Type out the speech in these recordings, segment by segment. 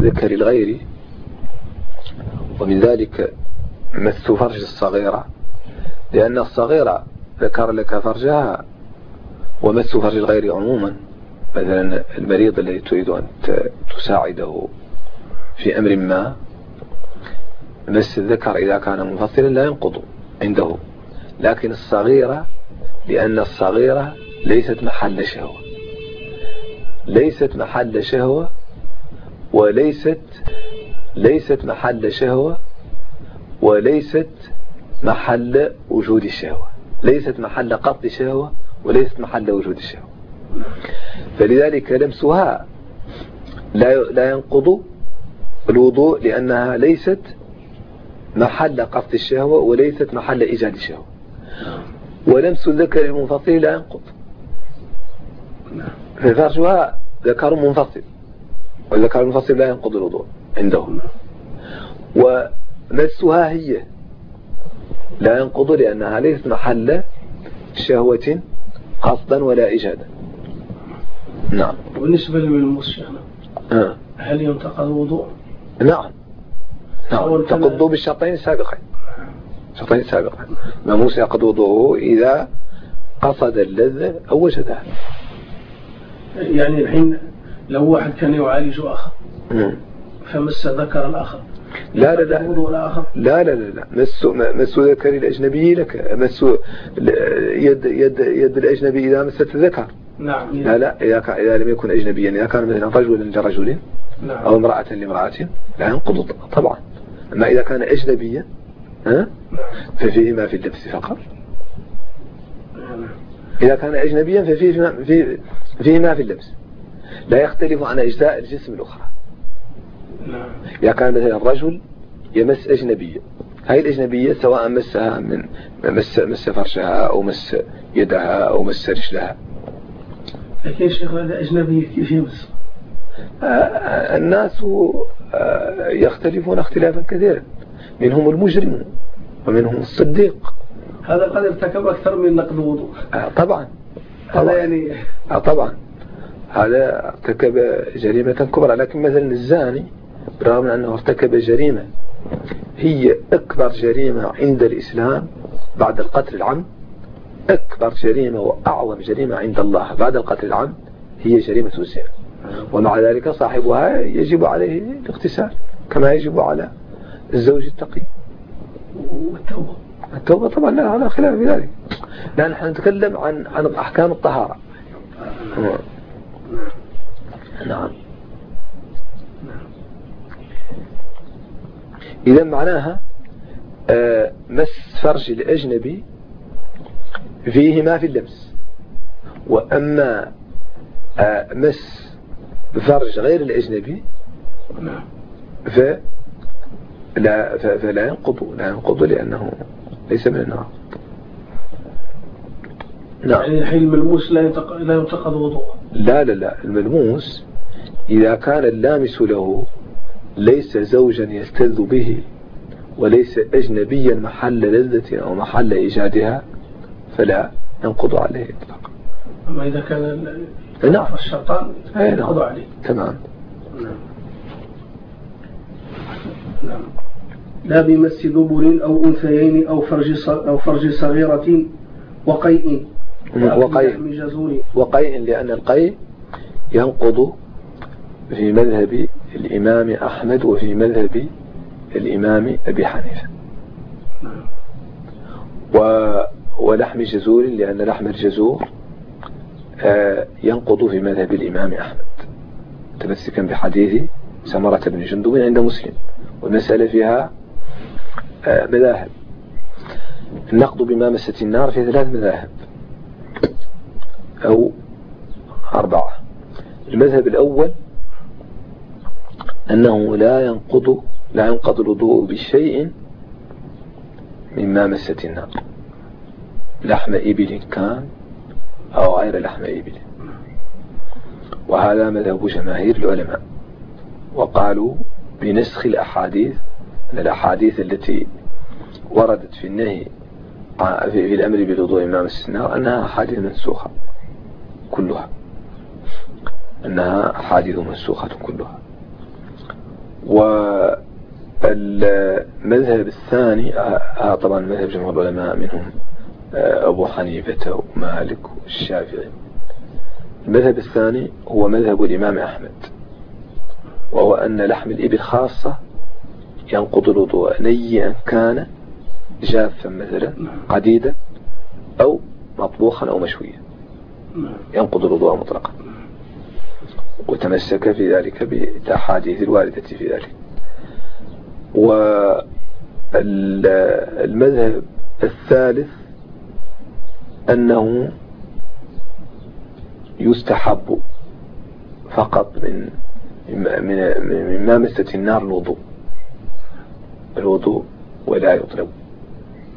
ذكر الغير ومن ذلك مس فرج الصغيرة لأن الصغيرة ذكر لك فرجها ومس فرج الغير عموما مثلا المريض الذي تريد أن تساعده في أمر ما مس الذكر إذا كان منفصلا لا ينقض عنده لكن الصغيرة لأن الصغيرة ليست محل شهوة ليست محل شهوة وليست ليست محل شهوة وليست محل وجود الشهوة. ليست محل قطع شهوة وليست محل وجود الشهوة. فلذلك لمسها لا لا ينقض الوضوء لأنها ليست محل قطع الشهوة وليست محل إيجاد الشهوة. ولمس الذكر المنفصل لا ينقض. ففرشها ذكر منفصل. والذكر المنفصل لا ينقض الوضوء عندهم. ومسها هي لا ينقض لأنها ليست محل شهوة قصدا ولا إيجادا. نعم. بالنسبة للملموس آه. هل ينتقض الوضوء؟ نعم. نعم. تقضوا بالشرطين السابقين. الشرطين السابقين. ملموس يقض وضوءه إذا قصد اللذة أو وجدها. يعني الحين لو واحد كان يعالج أخر فمس ذكر الآخر لا لا لا لا. لا لا لا مس مس ذكر الأجنبي لك. مس يد يد يد الأجنبي إذا مست الذكر نعم. لا لا. إذا إذا لم يكن أجنبيا إذا كان مثلا رجلا لرجل نعم. أو امرأة لامرأة لا ينقض طبعا. أما إذا كان أجنبيا ها نعم. ففيه ما في اللبس فقط. نعم. إذا كان أجنبيا ففيه في فيه ما في اللبس. لا يختلف عن أجزاء الجسم الأخرى. نعم. إذا كان مثلا الرجل يمس أجنبية هاي الأجنبية سواء مسها من مس مس فرشها أو مس يدها أو مس رجلها. لكن شيخ هذا أجنبي كيف يمس؟ آه، آه، الناس آه، يختلفون اختلافا كثيرا. منهم المجرم ومنهم الصديق. هذا قد ارتكب أكثر من نقد وضوء طبعا. هذا يعني طبعا. هذا ارتكب جريمة كبرى. لكن مثلا الزاني برغم من أنه ارتكب جريمة هي أكبر جريمة عند الإسلام بعد القتل العم أكبر جريمة وأعظم جريمة عند الله بعد القتل العم هي جريمة الزنا. ومع ذلك صاحبها يجب عليه الاغتسال كما يجب على الزوج التقي. والتوبة. التوبة طبعا لا على خلاف ذلك. لأن نحن نتكلم عن عن أحكام الطهارة. نعم. إذا معناها آه، مس فرج الأجنبي فيه ما في اللمس وأما آه، مس فرج غير الأجنبي فلا, فلا ينقض لا ينقض لأنه ليس من النار نعم يعني الحين الملموس لا لا ينتقض وضوءه. لا لا لا. الملموس إذا كان اللامس له ليس زوجا يلتذ به وليس أجنبيا محل لذة أو محل إيجادها فلا ينقض عليه إطلاقا. أما إذا كان نعم. الشيطان ينقض نعم. عليه. تمام. نعم. نعم لا بمس دبر أو أنثيين أو فرج أو فرج صغيرة وقيء. وقيء. وقيء. لأن القيء ينقض في مذهب الإمام أحمد وفي مذهب الإمام أبي حنيفة. و ولحم جزور لأن لحم الجزور آه، ينقض في مذهب الإمام أحمد. تمسكا بحديث سمرة بن جندب عند مسلم. والمسألة فيها آه، مذاهب. النقض بمامسة النار في ثلاث مذاهب. أو أربعة. المذهب الأول أنه لا ينقض لا ينقض الوضوء بشيء مما مست النار. لحم إبل كان أو غير لحم إبل. وهذا مذهب جماهير العلماء. وقالوا بنسخ الأحاديث الأحاديث التي وردت في النهي في الأمر بالوضوء إمام السنار أنها أحاديث منسوخة. كلها. أنها أحاديث منسوخة كلها. والمذهب الثاني آه، آه، طبعا مذهب جمهور العلماء منهم آه، أبو حنيفة ومالك والشافعي المذهب الثاني هو مذهب الإمام أحمد وهو أن لحم الإبل خاصة ينقض الوضوء. نيئا كان جافا مثلا قديدا أو مطبوخا أو مشويا. ينقض الوضوء مطلقا. وتمسك في ذلك بالأحاديث الواردة في ذلك. والمذهب الثالث أنه يستحب فقط من من من مامسة النار الوضوء. الوضوء ولا يطلب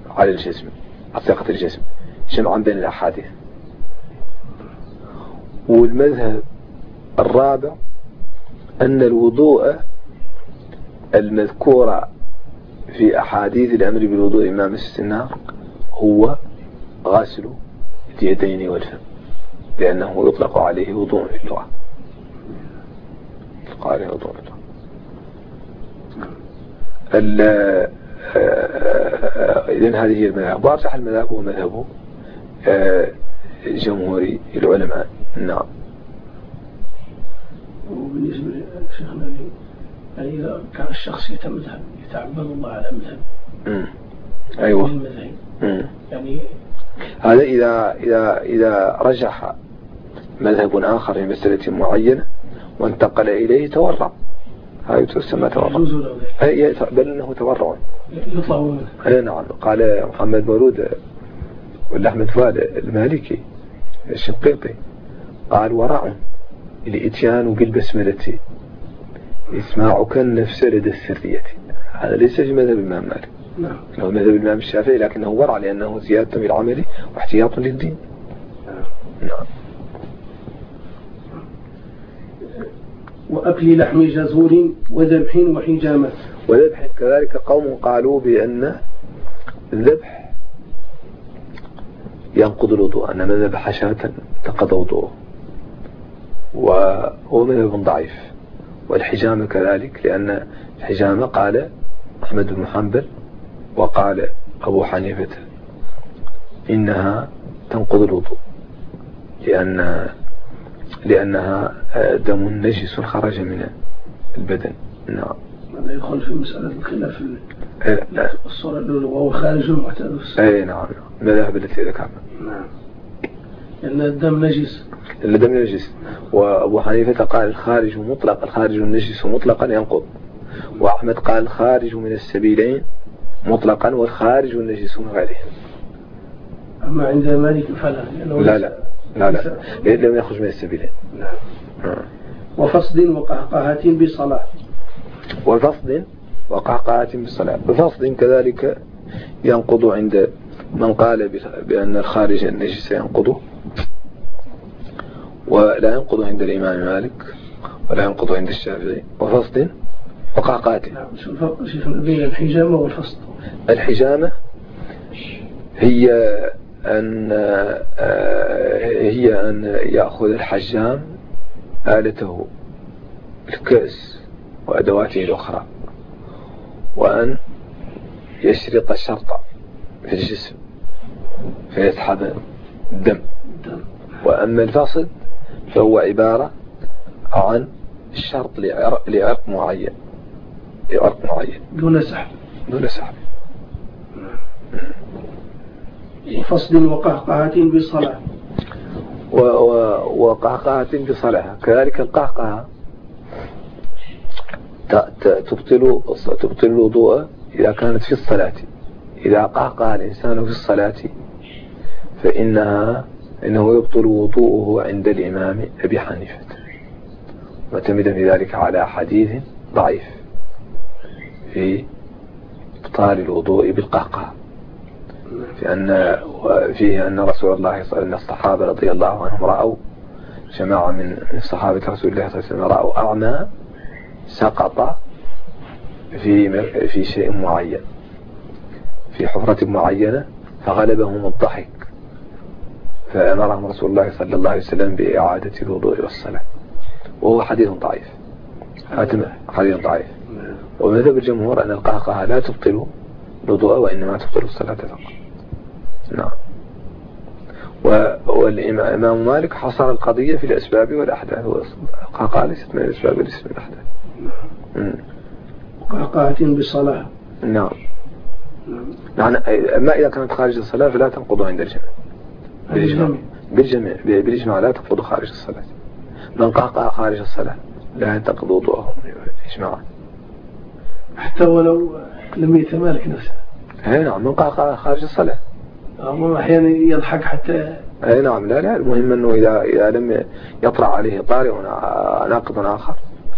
على الجسم على ثقة الجسم جمعا بين الأحاديث. والمذهب الرابع أن الوضوء المذكورة في أحاديث الأمر بالوضوء إمام السنار هو غسل اليدين والفم لأنه يطلق عليه وضوء في اللغة. يطلق عليه وضوء في اللغة. إذن هذه هي المذاهب. وأرجح المذاهب هو مذهب آه، جمهور العلماء. نعم. وبالنسبة لشيخنا يعني إذا كان الشخص يتمذهب يتعبد الله على مذهب أيوة. يعني هذا إذا إذا إذا رجح مذهب آخر في مسألة معينة وانتقل إليه تورع هاي تسمى تورع بل أنه تورع. يطلع منه أي نعم. قال محمد مولود ولا أحمد فؤاد المالكي الشنقيطي قال ورع الإتيان بالبسملة إسماعك النفس لدى السرية. هذا ليس في مذهب الإمام مالك. نعم. هو مذهب الإمام الشافعي لكنه ورع لأنه زيادة بالعمل واحتياط للدين. نعم. وأكل لحم جزور وذبح وحجامة. وذبح. كذلك قوم قالوا بأن الذبح ينقض الوضوء أن من ذبح شاة تقضى وضوءه. وهو مذهب ضعيف. والحجامة كذلك لأن الحجامة قال أحمد بن حنبل وقال أبو حنيفة إنها تنقض الوضوء لأن لأنها دم نجس خرج من البدن. نعم. هذا يدخل في مسألة الخلاف؟ إيه، الصورة الأولى وهو خارج المعتاد أي نعم المذاهب التي ذكرنا. نعم. لأن الدم نجس. الدم نجس وأبو حنيفة قال الخارج مطلق الخارج النجس مطلقا ينقض. وأحمد قال الخارج من السبيلين مطلقا والخارج النجس من غيره أما عند مالك فلا لا لا لا لا. لم يخرج من السبيلين. نعم. وفصد وقهقهة بصلاة وفصد وقهقهة بالصلاة. وفصد كذلك ينقض عند من قال بأن الخارج النجس ينقضه ولا ينقض عند الإمام مالك ولا ينقض عند الشافعي. وفصد وقعقعة نعم شو الفرق بين الحجامة والفصد الحجامة هي أن هي أن يأخذ الحجام آلته الكأس وأدواته الأخرى وأن يشرط الشرط في الجسم فيسحب الدم. وأما الفصل فهو عبارة عن الشرط لعرق معين. لعرق معين. دون سحب. دون سحب. وفصل وقهقهة بصلاة وقهقهة بصلاة كذلك القهقهة تبطل تبطل الوضوء إذا كانت في الصلاة. إذا قهقه الإنسان في الصلاة فإنها إنه يبطل وضوءه عند الإمام أبي حنيفة. معتمدا في ذلك على حديث ضعيف في إبطال الوضوء بالقهقه في أن فيه أن رسول الله صلى الله عليه وسلم الصحابة رضي الله عنهم رأوا جماعة من صحابة رسول الله صلى الله عليه وسلم رأوا أعمى سقط في في شيء معين في حفرة معينة فغلبهم الضحك. فأمرهم رسول الله صلى الله عليه وسلم بإعادة الوضوء والصلاة. وهو حديث ضعيف. حديث ضعيف. ومذهب الجمهور أن القهقه لا تبطل الوضوء وإنما تبطل الصلاة فقط. نعم. والإمام مالك حصر القضية في الأسباب والأحداث. القهقه ليست من الأسباب وليست من الأحداث. قهقهة بصلاة. نعم. نعم. أما إذا كانت خارج الصلاة فلا تنقض عند الجميع بالإجماع بالجميع بالإجماع لا تنقض خارج الصلاة. من قهقه خارج الصلاة لا ينتقض وضوءه. إجماعا حتى ولو لم يتمالك نفسه. أي نعم من قهقه خارج الصلاة. أحيانا يضحك حتى أي نعم لا لا المهم أنه اذا إذا لم يطرع عليه طارئ ناقض آخر.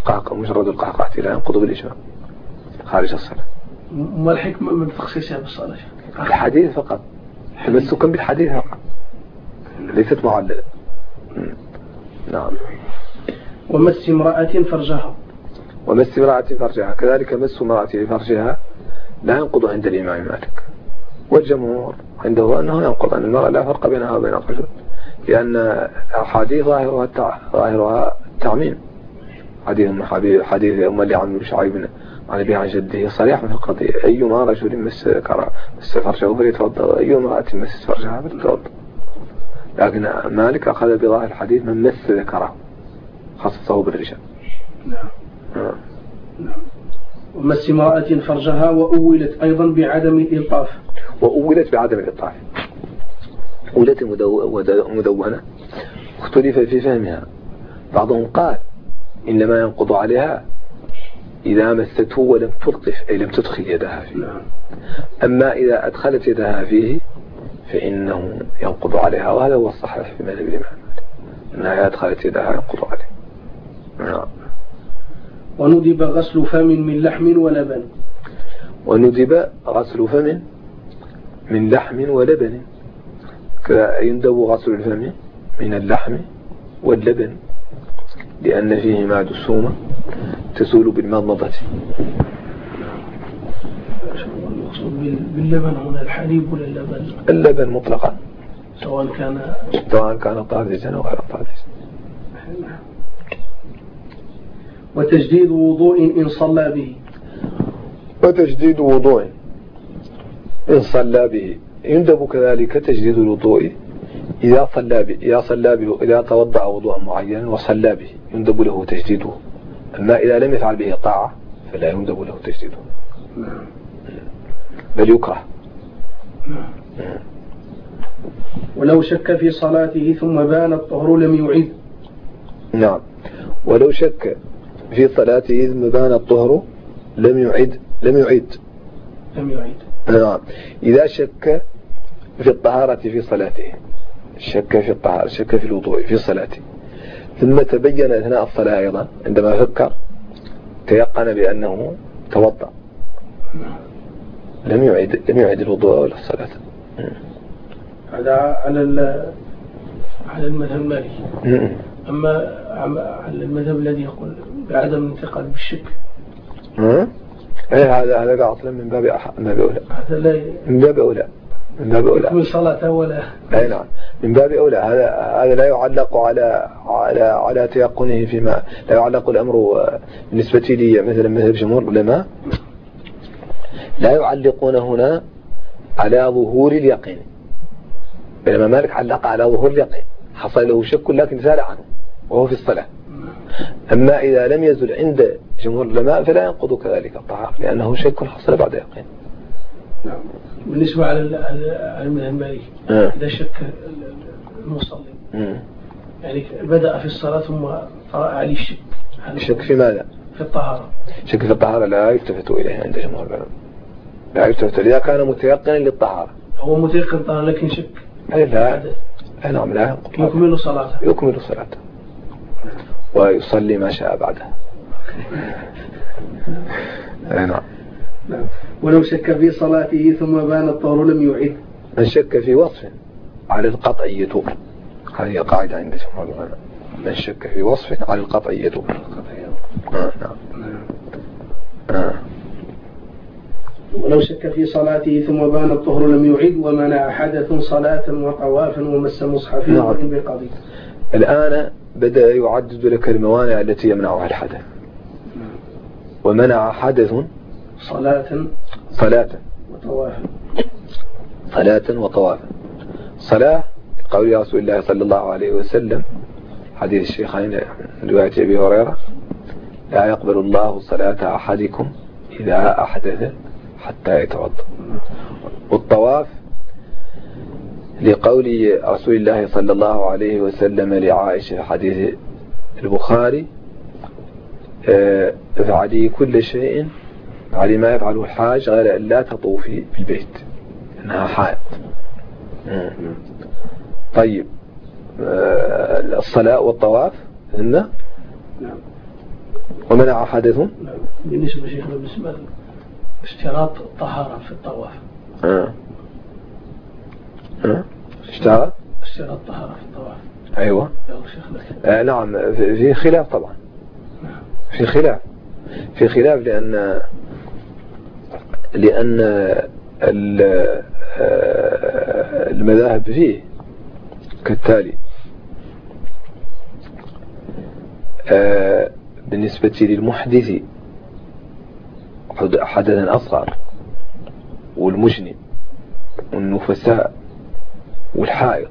قهقه مجرد القهقه لا ينقض بالإجماع. خارج الصلاة. ما الحكمة من تخصيصها بالصلاه الحديث فقط. تمسكا بالحديث فقط. ليست معللة. نعم. ومس امرأة فرجها. ومس امرأة فرجها. كذلك مس امرأة فرجها لا ينقض عند الإمام مالك. والجمهور عنده أنه ينقض أن المرأة لا فرق بينها وبين الرجل لأن الحديث ظاهرها ظاهرها التعميم. حديث حديث أم اللي عن شعيب عن أبي عن جده صريح في القضية أيما رجل مس مس فرجه فليتوضأ وأي امرأة مس فرجها فليتوضأ لكن مالك أخذ بظاهر الحديث من مس ذكره خصصه بالرجال نعم آه. نعم. ومس امرأة فرجها وأولت أيضا بعدم الإلطاف. وأولت بعدم الإلطاف. أولت مدونة. اختلف في فهمها. بعضهم قال إنما ينقض عليها إذا مسته ولم تلطف أي لم تدخل يدها فيه. نعم. أما إذا أدخلت يدها فيه فإنه ينقض عليها وهذا هو الصحيح في مذهب الإمام أنها أدخلت يدها ينقض عليه. نعم. وندب غسل فم من لحم ولبن. وندب غسل فم من لحم ولبن. يندب غسل الفم من اللحم واللبن لأن فيهما دسومة تسول بالمضمضة. باللبن هنا الحليب ولا اللبن؟ اللبن مطلقا. سواء كان سواء كان طازجا أو غير طازج. وتجديد وضوء إن صلى به. وتجديد وضوء إن صلى به. يندب كذلك تجديد الوضوء إذا صلى به إذا صلى به إذا توضأ وضوءا معينا وصلى به. يندب له تجديده. أما إذا لم يفعل به طاعة فلا يندب له تجديده. بل يكره ولو شك في صلاته ثم بان الطهر لم يعيد نعم. ولو شك في صلاته ثم بان الطهر لم يعيد لم يعيد لم يعيد نعم. إذا شك في الطهارة في صلاته شك في الطهارة شك في الوضوء في صلاته. ثم تبين أثناء الصلاة أيضا عندما فكر تيقن بأنه توضأ. لم يعيد لم يعيد الوضوء ولا الصلاة. هذا على على المذهب المالكي أما على المذهب الذي يقول بعدم الانتقال بالشك إيه هذا هذا أصلا من باب من باب أولى. هذا لا من باب أولى. من باب أولى. من صلاته ولا أي نعم. من باب أولى. هذا هذا لا يعلق على على على تيقنه فيما لا يعلق الأمر بالنسبة لي مثلا مثل جمهور العلماء. لا يعلقون هنا على ظهور اليقين. بينما مالك علق على ظهور اليقين. حصل له شك لكن زال عنه وهو في الصلاة. أما إذا لم يزل عند جمهور العلماء فلا ينقض كذلك الطهارة لأنه شك حصل بعد يقين. نعم. بالنسبة على المذهب المالكي آه. إذا شك المصلي. يعني بدأ في الصلاة ثم طرأ عليه الشك. شك في ماذا؟ في الطهارة. شك في الطهارة لا يلتفت إليه عند جمهور العلماء. لا يلتفت إذا كان متيقنا للطهارة. هو متيقن طهارة لكن شك. لا نعم لا. يكمل صلاته. يكمل صلاته. ويصلي ما شاء بعدها أي نعم. ولو شك في صلاته ثم بان الطهر لم يعد. من شك في وصف على القطع يدور. هذه قاعدة عند العلماء من شك في وصف على القطع آه نعم آه. ولو شك في صلاته ثم بان الطهر لم يعد ومنع حدث صلاة وطوافا ومس مصحفا نعم. بقضي الآن بدأ يعدد لك الموانع التي يمنعها الحدث. ومنع حدث صلاة صلاة. وطوافا صلاة وطوافا صلاة قول رسول الله صلى الله عليه وسلم حديث الشيخين رواية أبي هريرة لا يقبل الله صلاة أحدكم إذا أحدث حتى يتوضأ. والطواف لقول رسول الله صلى الله عليه وسلم لعائشة حديث البخاري آه، افعلي كل شيء علي ما يفعله الحاج غير أن لا تطوفي في البيت أنها حائط طيب آه، الصلاة والطواف فهمنا نعم. ومنع حدثهم نعم. بالنسبة شيخنا بالنسبة اشتراط الطهارة في الطواف. آه آه اشتراط؟ اشتراط الطهارة في الطواف. أيوه. آه نعم. في خلاف طبعا. نعم. في خلاف. في خلاف لأن لأن آه، المذاهب فيه كالتالي. آه، بالنسبة للمحدث حدثا أصغر والمجنب والنفساء والحائط.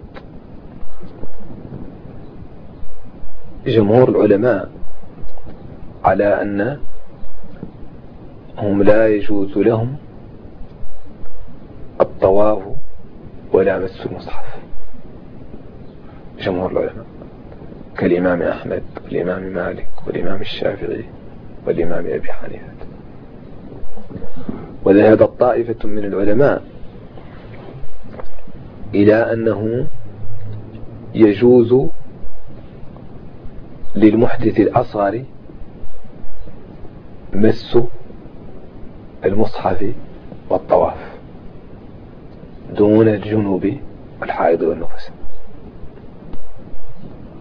جمهور العلماء على أن هم لا يجوز لهم الطواف ولا مس المصحف. جمهور العلماء كالإمام أحمد والإمام مالك والإمام الشافعي والإمام أبي حنيفة. وذهبت طائفة من العلماء إلى أنه يجوز للمحدث الأصغر مس المصحف والطواف دون الجنوب والحائض والنفس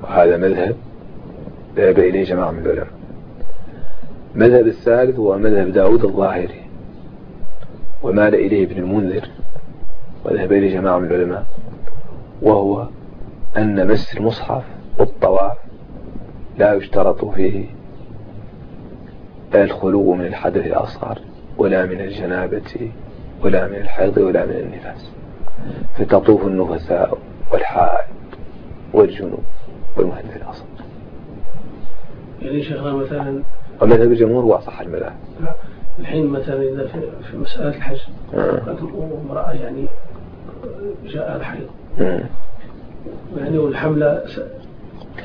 وهذا مذهب ذهب إليه جماعة من العلماء. مذهب الثالث هو مذهب داود الظاهري. ومال إليه ابن المنذر وذهب إليه جماعة من العلماء. وهو أن مس المصحف والطواف لا يشترط فيه الخلو من الحدث الأصغر ولا من الجنابة ولا من الحيض ولا من النفاس. فتطوف النفساء والحائض والجنوب والمحدث الأصغر. يعني شيخنا مثلا ومذهب الجمهور هو أصح المذاهب الحين مثلا إذا في, في مسألة الحج آه. امرأة يعني جاء الحيض. يعني والحملة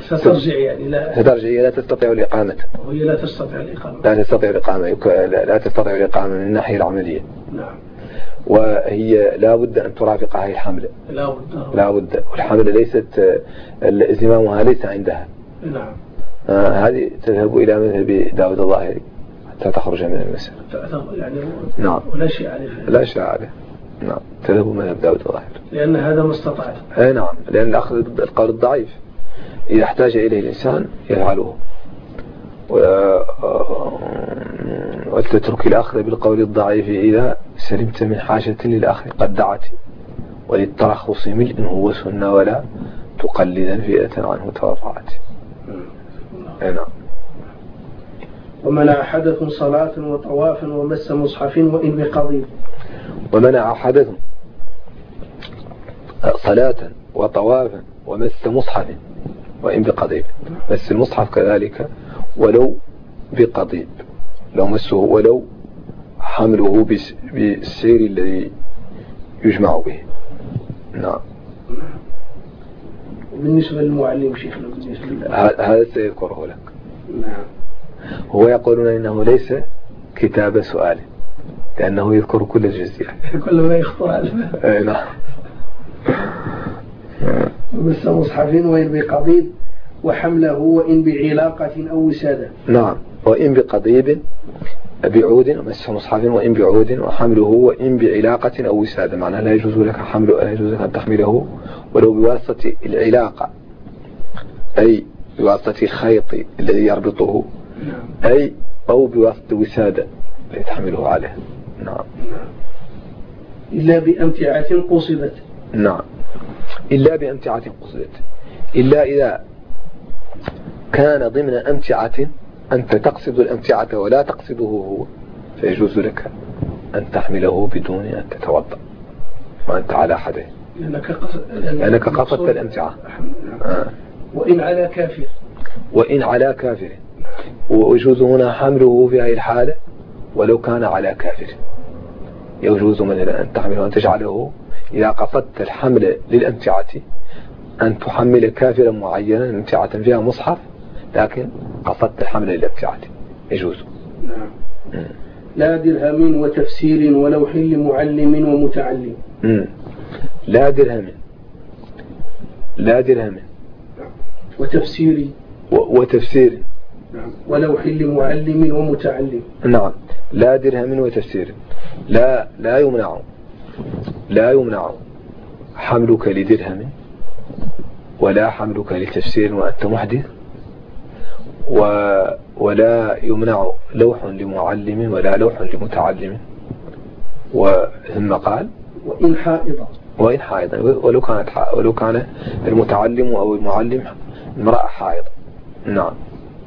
سترجع يعني لا سترجع لا تستطيع الإقامة. وهي لا تستطيع الإقامة. لا تستطيع الإقامة لا تستطيع الإقامة من الناحية العملية. نعم. وهي لا بد أن ترافق هذه الحملة. لا بد. لا بد. والحملة ليست زمامها ليس عندها. نعم. آه هذه تذهب إلى مذهب داود الظاهري حتى تخرج من المسألة يعني نعم. ولا شيء عليه. لا شيء عليه. نعم. تذهب مذهب داود الظاهري. لأن هذا ما أي نعم. لأن الأخذ القول الضعيف. إذا احتاج إليه الإنسان يفعله. وتترك الأخذ بالقول الضعيف إذا سلمت من حاجة للأخذ. قد دعت. وللترخص ملء هو سنة ولا تقلدا فئة عنه تورعت نعم. ومنع حدث صلاة وطوافا ومس مصحف وإن بقضيب ومنع حدث صلاة وطوافا ومس مصحف وإن بقضيب مس المصحف كذلك ولو بقضيب لو مسه ولو حمله بالسير الذي يجمع به. نعم. بالنسبة للمعلم شيخنا بالنسبة هذا سيذكره لك. نعم. هو يقولون إنه ليس كتاب سؤال لأنه يذكر كل الجزئيات كل ما يخطر على أي نعم. ومس مصحف وإن بقضيب وحمله وإن بعلاقة أو وسادة. نعم. وإن بقضيب بعود ومس مصحف وإن بعود وحمله وإن بعلاقة أو وسادة معناه لا يجوز لك حمله لا يجوز لك أن تحمله ولو بواسطة العلاقة أي بواسطة خيط الذي يربطه. أي أو بواسطة وسادة التي تحمله عليه. نعم. إلا بأمتعة قصدت. نعم. إلا بأمتعة قصدت. إلا إذا كان ضمن أمتعة أنت تقصد الأمتعة ولا تقصده هو فيجوز لك أن تحمله بدون أن تتوضأ. وأنت على حده. لأنك قصد لأنك قصدت الأمتعة. آه. وإن على كافر. وإن على كافر. ويجوز هنا حمله في هذه الحالة ولو كان على كافر. يجوز مثلا أن تحمله أن تجعله. إذا قصدت الحمل للأمتعة أن تحمل كافرا معينا امتعة فيها مصحف لكن قصدت الحمل للأمتعة يجوز. نعم. لا درهم وتفسير ولوح لمعلم ومتعلم. مم. لا درهم. لا درهم. وتفسير. وتفسير. نعم. ولوح لمعلم ومتعلم. نعم. لا درهم وتفسير. لا لا يمنع. لا يمنع حملك لدرهم ولا حملك لتفسير وأنت محدث. و ولا يمنع لوح لمعلم ولا لوح لمتعلم. وثم قال وإن حائضا وإن حائضا ولو كانت ولو كان المتعلم أو المعلم امرأة حائض. نعم.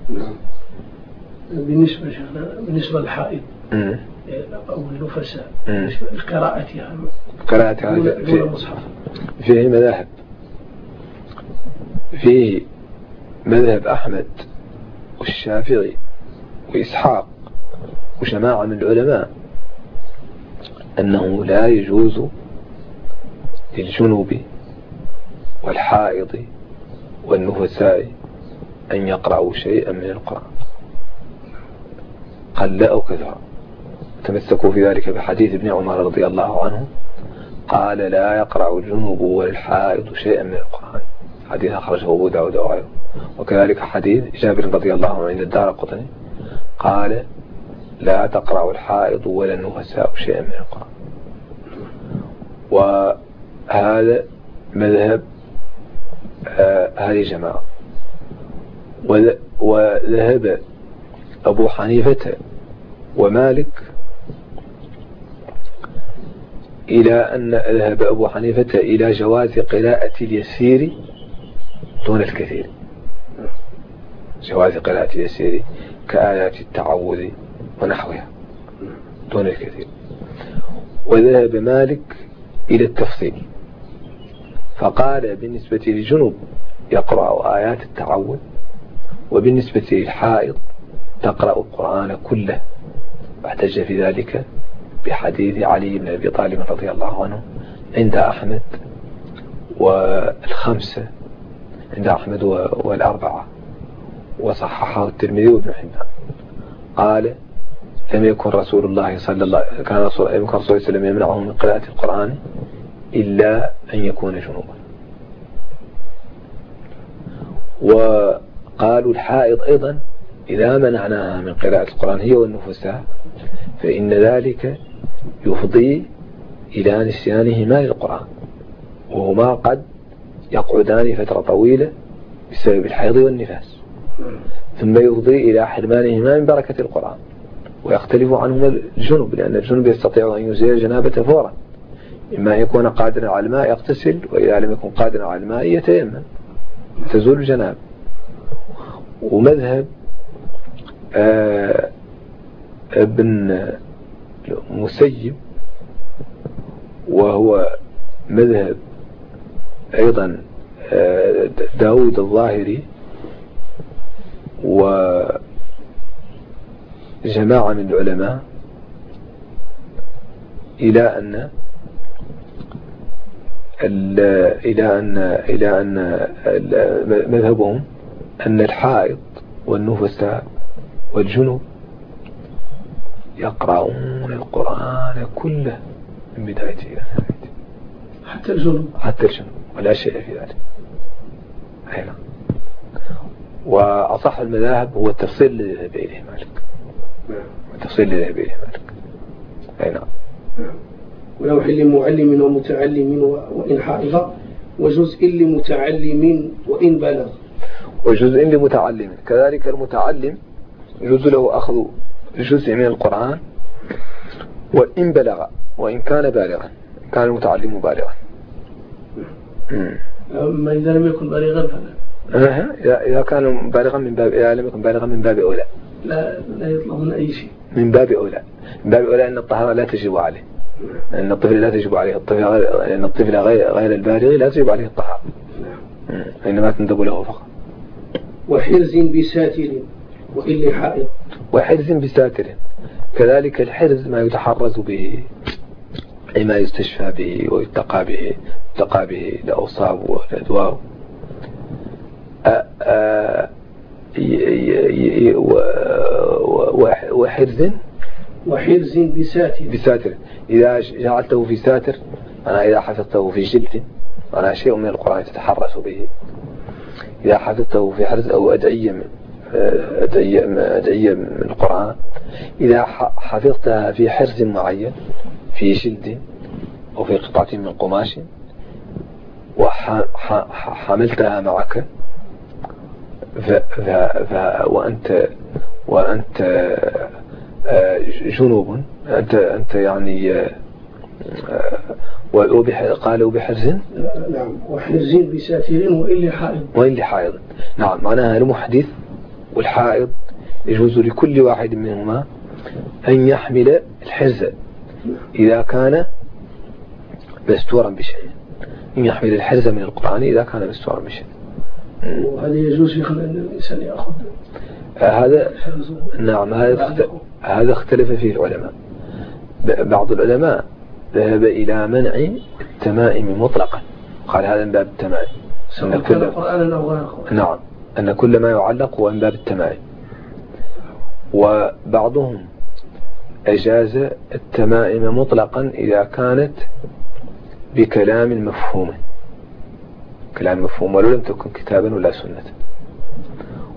نعم. بالنسبة بالنسبة للحائض. أو النفساء لقراءتها. قراءتها دون المصحف فيه مذاهب. فيه مذهب أحمد والشافعي وإسحاق وجماعة من العلماء أنه لا يجوز للجنوب والحائض والنفساء أن يقرأوا شيئا من القرآن. قل أو كثر تمسكوا في ذلك بحديث ابن عمر رضي الله عنه. قال لا يقرأ الجنوب والحائض شيئا من القرآن. حديث أخرجه أبو داود وغيره. وكذلك حديث جابر رضي الله عنه عند الدار قطني قال لا تقرأ الحائض ولا النفساء شيئا من القرآن. وهذا مذهب آه هذه جماعة. وذهب أبو حنيفة ومالك إلى أن ذهب أبو حنيفة إلى جواز قراءة اليسير دون الكثير. جواز قراءة اليسير كآيات التعوذ ونحوها. دون الكثير. وذهب مالك إلى التفصيل. فقال بالنسبة للجنوب يقرأ آيات التعوذ وبالنسبة للحائض تقرأ القرآن كله. واحتج في ذلك بحديث علي بن أبي طالب رضي الله عنه عند أحمد والخمسة عند أحمد والأربعة. وصححه الترمذي وابن حبان. قال لم يكن رسول الله صلى الله كان رسول يمكن رسول الله وسلم يمنعه من قراءة القرآن إلا أن يكون جنوبا. وقالوا الحائض أيضا إذا منعناها من قراءة القرآن هي والنفساء فإن ذلك يفضي إلى نسيانهما للقرآن وهما قد يقعدان فترة طويلة بسبب الحيض والنفاس. ثم يفضي إلى حرمانهما من بركة القرآن. ويختلف عنهما الجنوب لأن الجنوب يستطيع أن يزيل الجنابة فورا. إما أن يكون قادرا على الماء يغتسل وإذا لم يكن قادرا على الماء يتيمم. تزول الجنابة ومذهب آه ابن مسيب وهو مذهب أيضا آه، داود الظاهري وجماعة من العلماء إلى أن إلى أن إلى أن مذهبهم أن الحائض والنفساء والجنوب يقرؤون القرآن كله من بدايته إلى نهايته. حتى الجنوب؟ حتى الجنوب. ولا شيء في ذلك. أي نعم. وأصح المذاهب هو التفصيل الذي ذهب إليه مالك. التفصيل الذي ذهب إليه مالك. أي نعم. ولو حل معلم ومتعلم وإن حائض وجزء لمتعلم وإن بلغ. وجزء لمتعلم. كذلك المتعلم يجوز له أخذ جزء من القرآن وإن بلغ وإن كان بالغا كان المتعلم بالغا. أما إذا لم يكن بالغا فلا. إذا كان بالغا من باب إذا لم يكن بالغا من باب أولى. لا لا يطلبون أي شيء. من باب أولى. من باب أولى أن الطهارة لا تجب عليه. أن الطفل لا تجب عليه. الطفل غير أن الطفل غير, غير البالغ لا تجب عليه الطهارة. نعم. إنما تندب له فقط. وحرز بساتر وإلا حائط وحرز بساتر. كذلك الحرز ما يتحرز به. أي ما يستشفى به ويتقى به يتقى به الأوصاب والأدواء وحرز؟ وحرز بساتر. بساتر. إذا جعلته في ساتر أنا إذا حفظته في جلد أنا شيء من القرآن تتحرس به. إذا حفظته في حرز أو أدعية من أدعية من القرآن إذا حفظتها في حرز معين في جلد أو في قطعة من قماش وحملتها معك. ف ف وأنت وأنت آه، جنوب. أنت أنت يعني آه، آه، قال وبحرز نعم وحرز بساتر وإلا حائض. وإلا حائض. نعم معناها المحدث والحائض يجوز لكل واحد منهما أن يحمل الحرز. إذا كان مستورا بشيء. أن يحمل الحرز من القرآن إذا كان مستورا بشيء. وهذا يجوز يخل أن الإنسان يأخذ؟ هذا نعم هذا هذا اختلف فيه العلماء. بعض العلماء ذهب إلى منع التمائم مطلقا. قال هذا من باب التمائم. أو غير نعم أن كل ما يعلق هو من باب التمائم. وبعضهم أجاز التمائم مطلقا إذا كانت بكلام مفهوم. كلام مفهوم ولو لم تكن كتابا ولا سنة.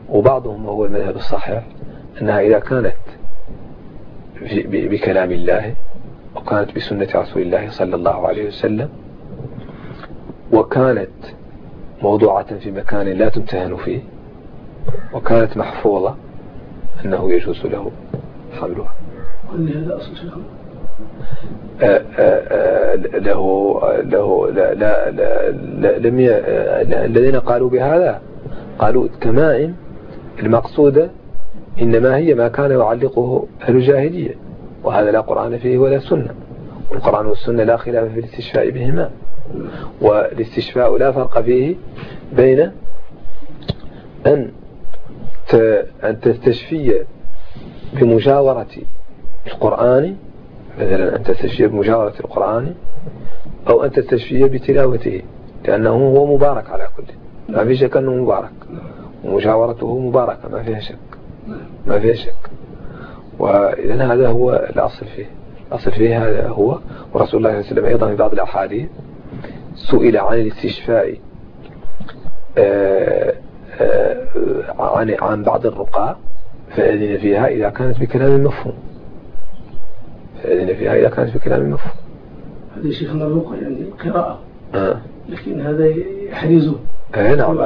وبعضهم وهو المذهب الصحيح أنها إذا كانت بكلام الله وكانت بسنة رسول الله صلى الله عليه وسلم وكانت موضوعة في مكان لا تمتهن فيه وكانت محفوظة أنه يجوز له. حملها هذا أصل آه، آه، آه، له له لا لا لا لم الذين قالوا بهذا قالوا التمائم المقصودة إنما هي ما كان يعلقه أهل الجاهلية وهذا لا قرآن فيه ولا سنة. والقرآن والسنة لا خلاف في الاستشفاء بهما والاستشفاء لا فرق فيه بين أن أن تستشفي بمجاورة القرآن مثلا أن تستشفي بمجاورة القرآن أو أن تستشفي بتلاوته لأنه هو مبارك على كل ما في شك أنه مبارك. ومجاورته مباركة ما فيها شك. ما فيها شك. وإذا هذا هو الأصل فيه. الأصل فيه هذا هو ورسول الله صلى الله عليه وسلم أيضا في بعض الأحاديث سئل عن الاستشفاء آه، آه، عن عن بعض الرقى فأذن فيها إذا كانت بكلام مفهوم. فأذن فيها إذا كانت بكلام مفهوم. هذا شيخنا الرقى يعني القراءة آه. لكن هذا يحرزه اي نعم.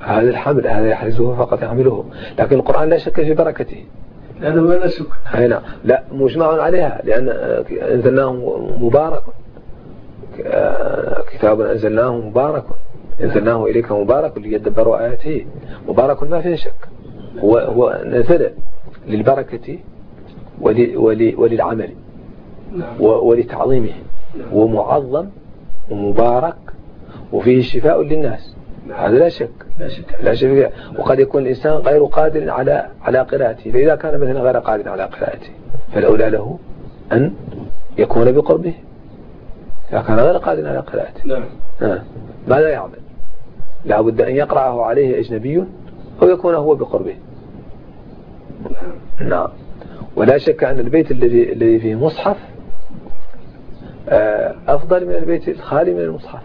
هذا الحمل هذا يحرزه فقط يحمله. لكن القرآن لا شك في بركته. هذا ما نسك اي نعم. لا مجمع عليها لأن أنزلناه مبارك. كتاب أنزلناه مبارك. أنزلناه إليك مبارك ليدبروا آياته. مبارك ما فيه شك. هو, هو نزل للبركة وللعمل نعم. ولتعظيمه. ومعظم ومبارك وفيه شفاء للناس. هذا لا شك. لا شك. لا شك وقد يكون الإنسان غير قادر على على قراءته. فإذا كان مثلا غير قادر على قراءته فالأولى له أن يكون بقربه. إذا كان غير قادر على قراءته. نعم. آه. ماذا يعمل؟ لا بد أن يقرأه عليه أجنبي أو يكون هو بقربه. نعم. ولا شك أن البيت الذي الذي فيه مصحف آه، أفضل من البيت الخالي من المصحف.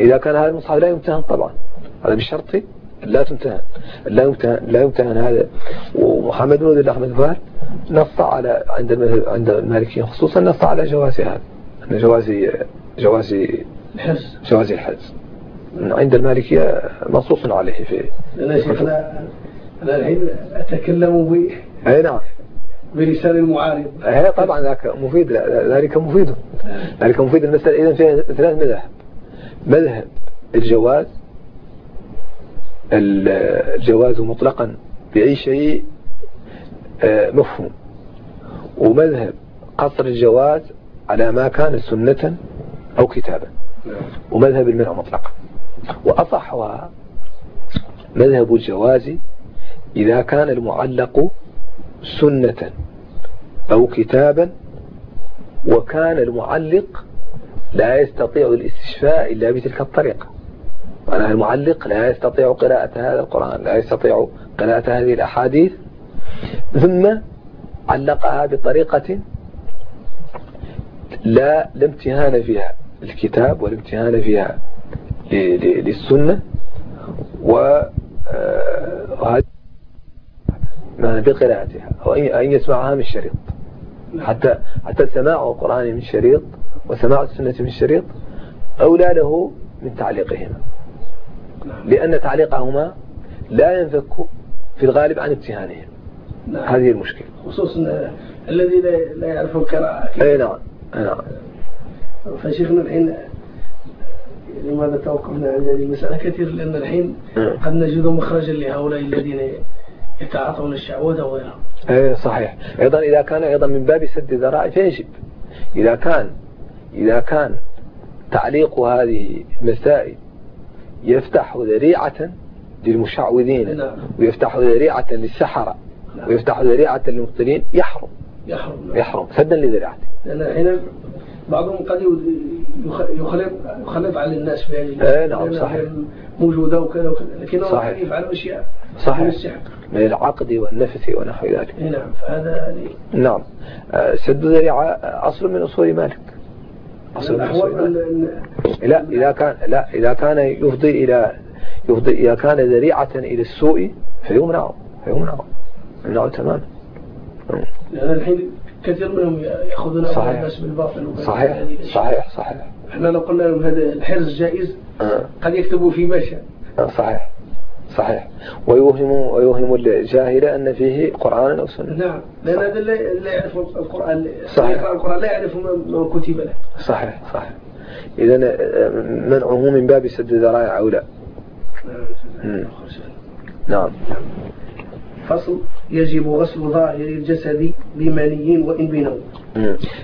إذا كان هذا المصحف لا يمتهن طبعا. هذا بشرط لا تمتهن. لا يمتهن لا يمتهن هذا. ومحمد بن عبد أحمد فهد نص على عند عند المالكية خصوصا نص على جواز هذا. أن جواز جواز الحز جواز الحز عند المالكية منصوص عليه في شيخنا أنا الحين أتكلم ب أي نعم. بلسان المعارض. هي طبعا ذاك مفيد ذلك مفيد. ذلك مفيد المسألة إذا فيها ثلاث مذاهب. مذهب الجواز الجواز مطلقا بأي شيء آه، مفهوم. ومذهب قصر الجواز على ما كان سنة أو كتابا. ومذهب المنع مطلقا. وأصحها مذهب الجواز إذا كان المعلق سنة أو كتابا وكان المعلق لا يستطيع الاستشفاء إلا بتلك الطريقة. معناها المعلق لا يستطيع قراءة هذا القرآن لا يستطيع قراءة هذه الأحاديث ثم علقها بطريقة لا لا امتهان فيها الكتاب ولا امتهان فيها للسنة آه، بقراءتها أو أن يسمعها من الشريط. حتى حتى سماع القرآن من شريط وسماع السنة من شريط أولى له من تعليقهما. نعم. لأن تعليقهما لا ينفك في الغالب عن امتهانهم نعم. هذه المشكلة. خصوصا الذي لا يعرف القراءة. أي نعم. نعم. فشيخنا الحين لماذا توقفنا عن هذه المسألة؟ كثير لأن الحين نعم. قد نجد مخرجا لهؤلاء الذين يتعاطون الشعوذة وغيرها إيه صحيح أيضا إذا كان أيضا من باب سد الذرائع فيجب إذا كان إذا كان تعليق هذه المسائل يفتح ذريعة للمشعوذين نعم. ويفتح ذريعة للسحرة نعم. ويفتح ذريعة للمبطلين يحرم يحرم نعم. يحرم سدا لذريعته لأن هنا بعضهم قد يخلط يخلط على الناس بهذه إيه نعم صحيح. موجودة وكذا وكذا لكنه صحيح. يفعل أشياء صحيح. من العقد والنفس ونحو ذلك. نعم. فهذا نعم. آه، سد ذريعة أصل من أصول مالك. أصل من أصول مالك. لا إذا كان لا إذا كان يفضي إلى يفضي إذا كان ذريعة إلى السوء فيمنع فيمنع يمنع تماما. لأن الحين كثير منهم يأخذون صحيح. الناس بالباطل صحيح. صحيح صحيح. إحنا لو قلنا لهم هذا الحرز جائز آه. قد يكتبوا في مشى آه صحيح. صحيح. ويوهم ويوهم الجاهل أن فيه قرآن أو سنة. نعم. لأن هذا لا يعرف القرآن. صحيح. يقرأ القرآن لا يعرف ما كتب له. صحيح صحيح. إذا منعه من باب سد لا. نعم, نعم. فصل يجب غسل ظاهر الجسد بمني وإن بنوم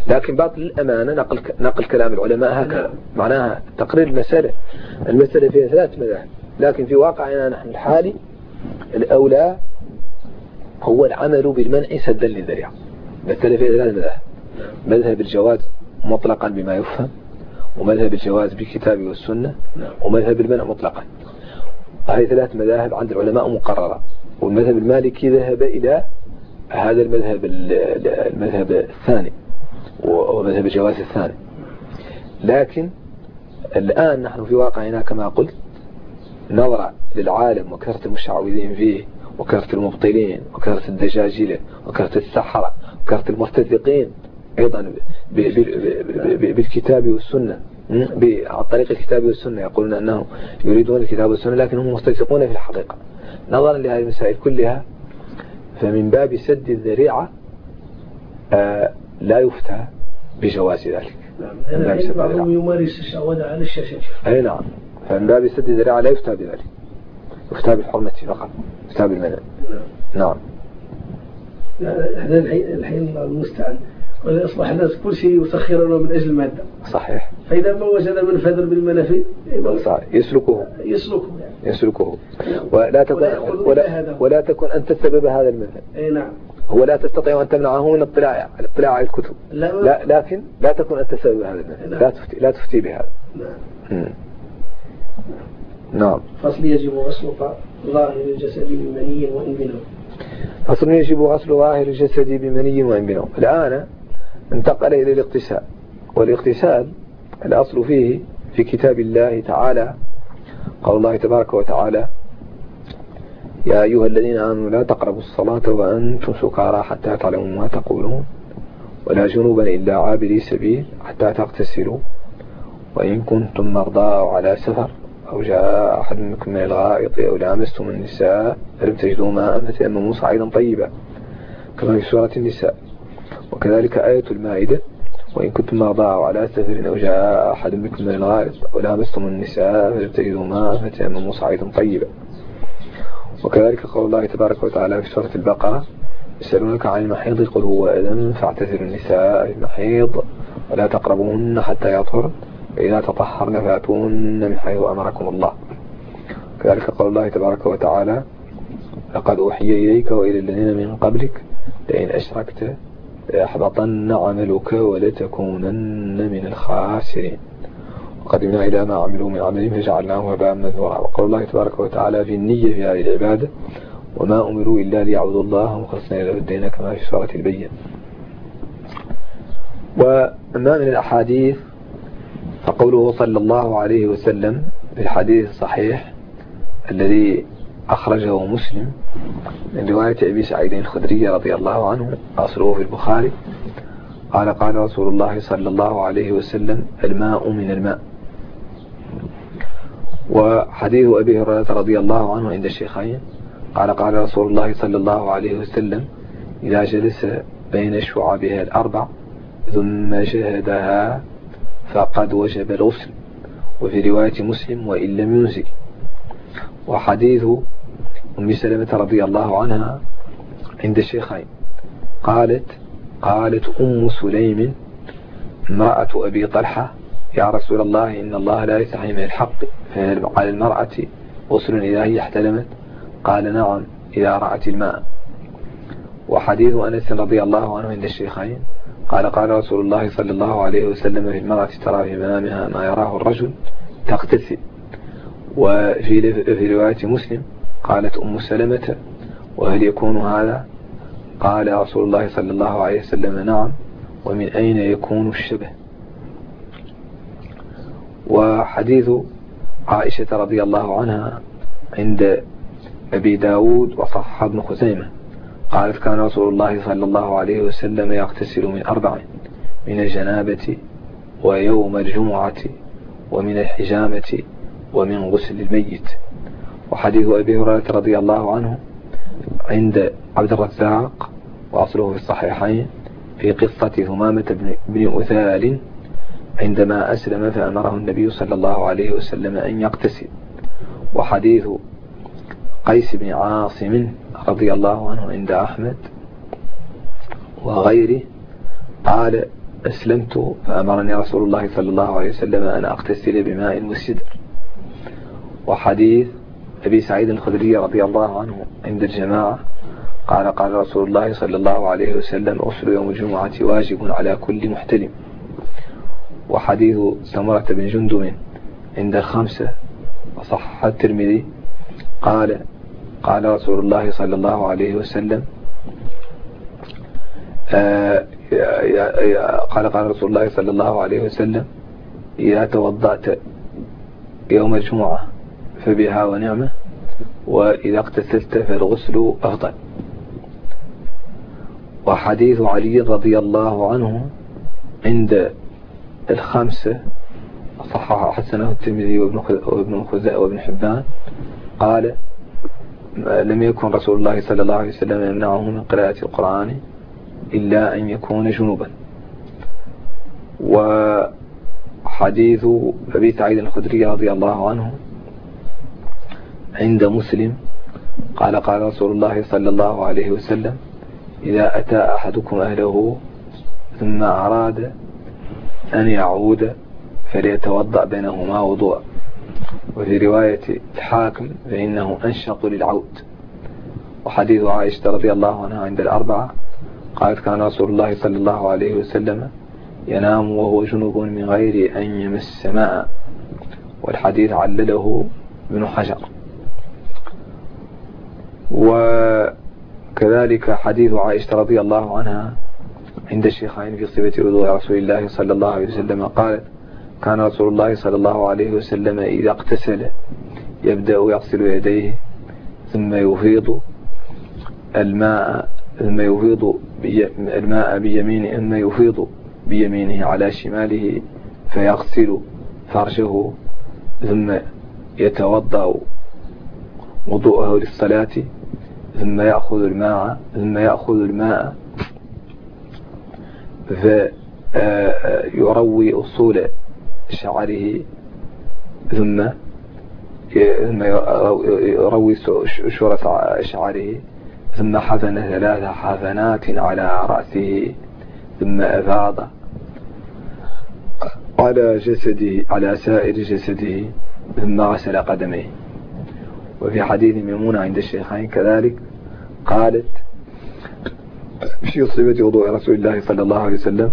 لكن بعض الأمانة نقل, نقل كلام العلماء هكذا. نعم. معناها تقرير المسألة. المسألة فيها ثلاث مذاهب. لكن في واقعنا نحن الحالي الأولى هو العمل بالمنع سدا للذريعة. مسألة فيها ثلاث مذاهب. مذهب الجواز مطلقا بما يفهم ومذهب الجواز بالكتاب والسنة نعم. ومذهب المنع مطلقا. هذه ثلاث مذاهب عند العلماء مقررة. والمذهب المالكي ذهب إلى هذا المذهب المذهب الثاني ومذهب الجواز الثاني. لكن الآن نحن في واقعنا كما قلت نظرة للعالم وكثرة المشعوذين فيه وكثرة المبطلين وكثرة الدجاجلة وكثرة السحرة وكثرة المرتزقين أيضا بالكتاب والسنة. عن طريق الكتاب والسنة. يقولون أنهم يريدون الكتاب والسنة لكنهم مستيقظون في الحقيقة. نظرا لهذه المسائل كلها فمن باب سد الذريعة آه لا يفتى بجواز ذلك. نعم. يعني بعضهم يمارس الشهوات على الشاشة. أي نعم. فمن باب سد الذريعة لا يفتى بذلك. يفتى بالحرمة فقط. يفتى بالمنع. نعم. إحنا الحين المستعان. وأصبح الناس كل شيء يسخرونه من أجل المادة. صحيح. فإذا ما وجد من فذر بالمنافي يسلكه. يسلكه. يعني. يسلكه ولا تكن ولا, ولا تكن أنت السبب هذا المذهب أي نعم. هو لا تستطيع أن تمنعه من الاطلاع الاطلاع على الكتب. لا, لا لكن لا تكن أنت السبب هذا المذهب نعم. لا تفتي لا تفتي بهذا. نعم. نعم. فصل يجب غسل ظاهر الجسد بمني وإن بنوم فصل يجب غسل ظاهر الجسد بمني وإن بنوم الآن انتقل إلى الاغتسال والاغتسال الأصل فيه في كتاب الله تعالى قال الله تبارك وتعالى يا أيها الذين آمنوا لا تقربوا الصلاة وأنتم سكارى حتى تعلموا ما تقولون ولا جنوبا إلا عابري سبيل حتى تغتسلوا وإن كنتم مرضى أو على سفر أو جاء أحد منكم من الغائط أو لامستم النساء فلم تجدوا ماء فتيمموا صعيدا طيبا. كما في سورة النساء. وكذلك آية المائدة. وإن كنتم مرضى على سفر أو جاء أحد منكم من الغائط ولامستم النساء فلم تجدوا ماء صعيدا طيبا. وكذلك قول الله تبارك وتعالى في سورة البقرة يسألونك عن المحيض قل هو أذن فاعتزلوا النساء المحيض ولا تقربوهن حتى يطهرن. فإذا تطهرن فأتون من حيث أمركم الله. كذلك قال الله تبارك وتعالى لقد أوحي إليك وإلى الذين من قبلك لئن أشركت ليحبطن عملك ولتكونن من الخاسرين. وقدمنا إلى ما عملوا من عمل فجعلناه هباء منثورا وقال الله تبارك وتعالى في النية في هذه العبادة وما أمروا إلا ليعبدوا الله مخلصين له الدين كما في سورة البين وما من الأحاديث فقوله صلى الله عليه وسلم في الحديث الصحيح الذي أخرجه مسلم من رواية أبي سعيد الخدري رضي الله عنه أصله في البخاري. قال قال رسول الله صلى الله عليه وسلم الماء من الماء وحديث أبي هريرة رضي الله عنه عند الشيخين قال قال رسول الله صلى الله عليه وسلم إذا جلس بين شعبها الأربع ثم شهدها فقد وجب الغسل وفي رواية مسلم وإن لم ينزل وحديث أم سلمة رضي الله عنها عند الشيخين. قالت قالت أم سليم امرأة أبي طلحة يا رسول الله إن الله لا يستحي من الحق على المرأة غسل إذا هي احتلمت. قال نعم إذا رأت الماء. وحديث أنس رضي الله عنه عند الشيخين. قال قال رسول الله صلى الله عليه وسلم في المرأة ترى في منامها ما يراه الرجل تغتسل وفي في رواية مسلم قالت أم سلمة وهل يكون هذا؟ قال رسول الله صلى الله عليه وسلم نعم ومن أين يكون الشبه؟ وحديث عائشة رضي الله عنها عند أبي داود وصح ابن خزيمة قالت كان رسول الله صلى الله عليه وسلم يغتسل من أربع من الجنابة ويوم الجمعة ومن الحجامة ومن غسل الميت. وحديث أبي هريرة رضي الله عنه عند عبد الرزاق وأصله في الصحيحين في قصة ثمامة بن أثال عندما أسلم فأمره النبي صلى الله عليه وسلم أن يقتسل وحديث قيس بن عاصم رضي الله عنه عند أحمد وغيره قال أسلمت فأمرني رسول الله صلى الله عليه وسلم أن أغتسل بماء والسدر وحديث أبي سعيد الخدري رضي الله عنه عند الجماعة قال قال رسول الله صلى الله عليه وسلم أصل يوم الجمعة واجب على كل محتلم. وحديث سمرة بن جندب عند الخمسة وصح الترمذي. قال قال رسول الله صلى الله عليه وسلم آه، قال قال رسول الله صلى الله عليه وسلم إذا توضأت يوم الجمعة فبها ونعمة وإذا اغتسلت فالغسل أفضل. وحديث علي رضي الله عنه عند الخمسة صحح حسنه الترمذي وابن خزاء وابن حبان. قال لم يكن رسول الله صلى الله عليه وسلم يمنعه من قراءة القرآن إلا أن يكون جنوبا. وحديث أبي سعيد الخدري رضي الله عنه عند مسلم قال قال رسول الله صلى الله عليه وسلم إذا أتى أحدكم أهله ثم أراد أن يعود فليتوضأ بينهما وضوء وفي رواية الحاكم فإنه أنشط للعود. وحديث عائشة رضي الله عنها عند الأربعة قالت كان رسول الله صلى الله عليه وسلم ينام وهو جنوب من غير أن يمس ماء. والحديث علله ابن حجر. وكذلك حديث عائشة رضي الله عنها عند الشيخين في صفة وضوء رسول الله صلى الله عليه وسلم. قالت كان رسول الله صلى الله عليه وسلم إذا اغتسل يبدأ يغسل يديه ثم يفيض الماء ثم يفيض الماء بيمينه ثم يفيض بيمينه على شماله فيغسل فرجه ثم يتوضأ وضوءه للصلاة. ثم يأخذ الماء ثم يأخذ الماء فيروي أصول شعره ثم ثم يروي شورة شعره ثم حفن ثلاث حفنات على رأسه ثم أفاض على جسده على سائر جسده ثم غسل قدميه. وفي حديث ميمونة عند الشيخين كذلك قالت في صفة وضوء رسول الله صلى الله عليه وسلم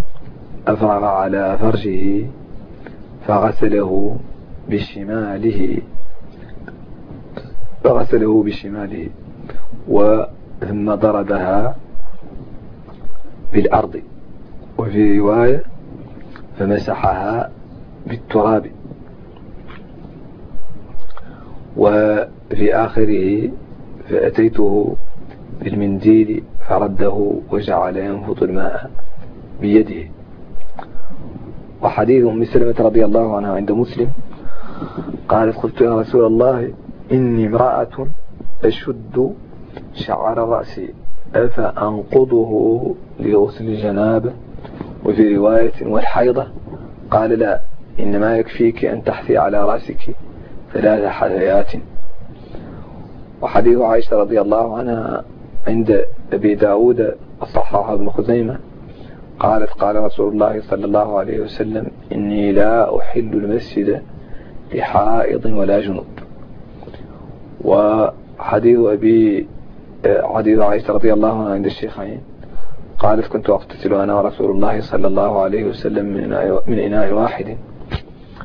أفرغ على فرجه فغسله بشماله. فغسله بشماله. وثم ضربها بالأرض. وفي رواية فمسحها بالتراب. وفي آخره فأتيته بالمنديل فرده وجعل ينفض الماء بيده. وحديث أم سلمة رضي الله عنها عند مسلم قالت قلت يا رسول الله إني امرأة أشد شعر رأسي أفأنقضه لغسل الجنابة وفي رواية والحيضة قال لا إنما يكفيك أن تحثي على رأسك. ثلاث حثيات وحديث عائشة رضي الله عنها عند أبي داود الصحاح ابن خزيمة قالت قال رسول الله صلى الله عليه وسلم إني لا أحل المسجد لحائض ولا جنوب. وحديث أبي حديث عائشة رضي الله عنها عند الشيخين قالت كنت أقتتل أنا ورسول الله صلى الله عليه وسلم من إناء واحد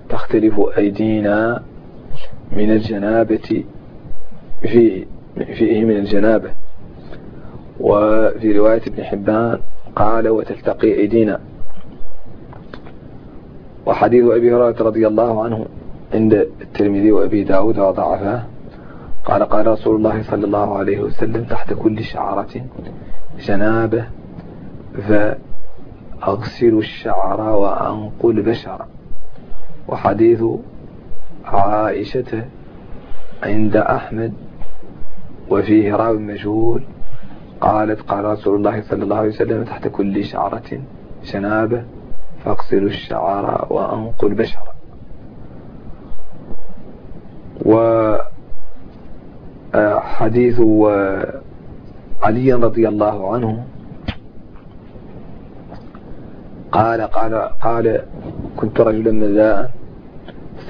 تختلف أيدينا من الجنابة فيه فيه من الجنابة. وفي رواية ابن حبان قال وتلتقي أيدينا. وحديث أبي هريرة رضي الله عنه عند الترمذي وأبي داود وضعفه قال قال رسول الله صلى الله عليه وسلم تحت كل شعرة جنابة فأغسل الشعر وأنقل بشرا وحديث عائشة عند أحمد وفيه راوي مجهول قالت قال رسول الله صلى الله عليه وسلم تحت كل شعرة شنابة فاغسلوا الشعر وأنقل بشرا وحديث علي رضي الله عنه قال قال قال كنت رجلا مذاء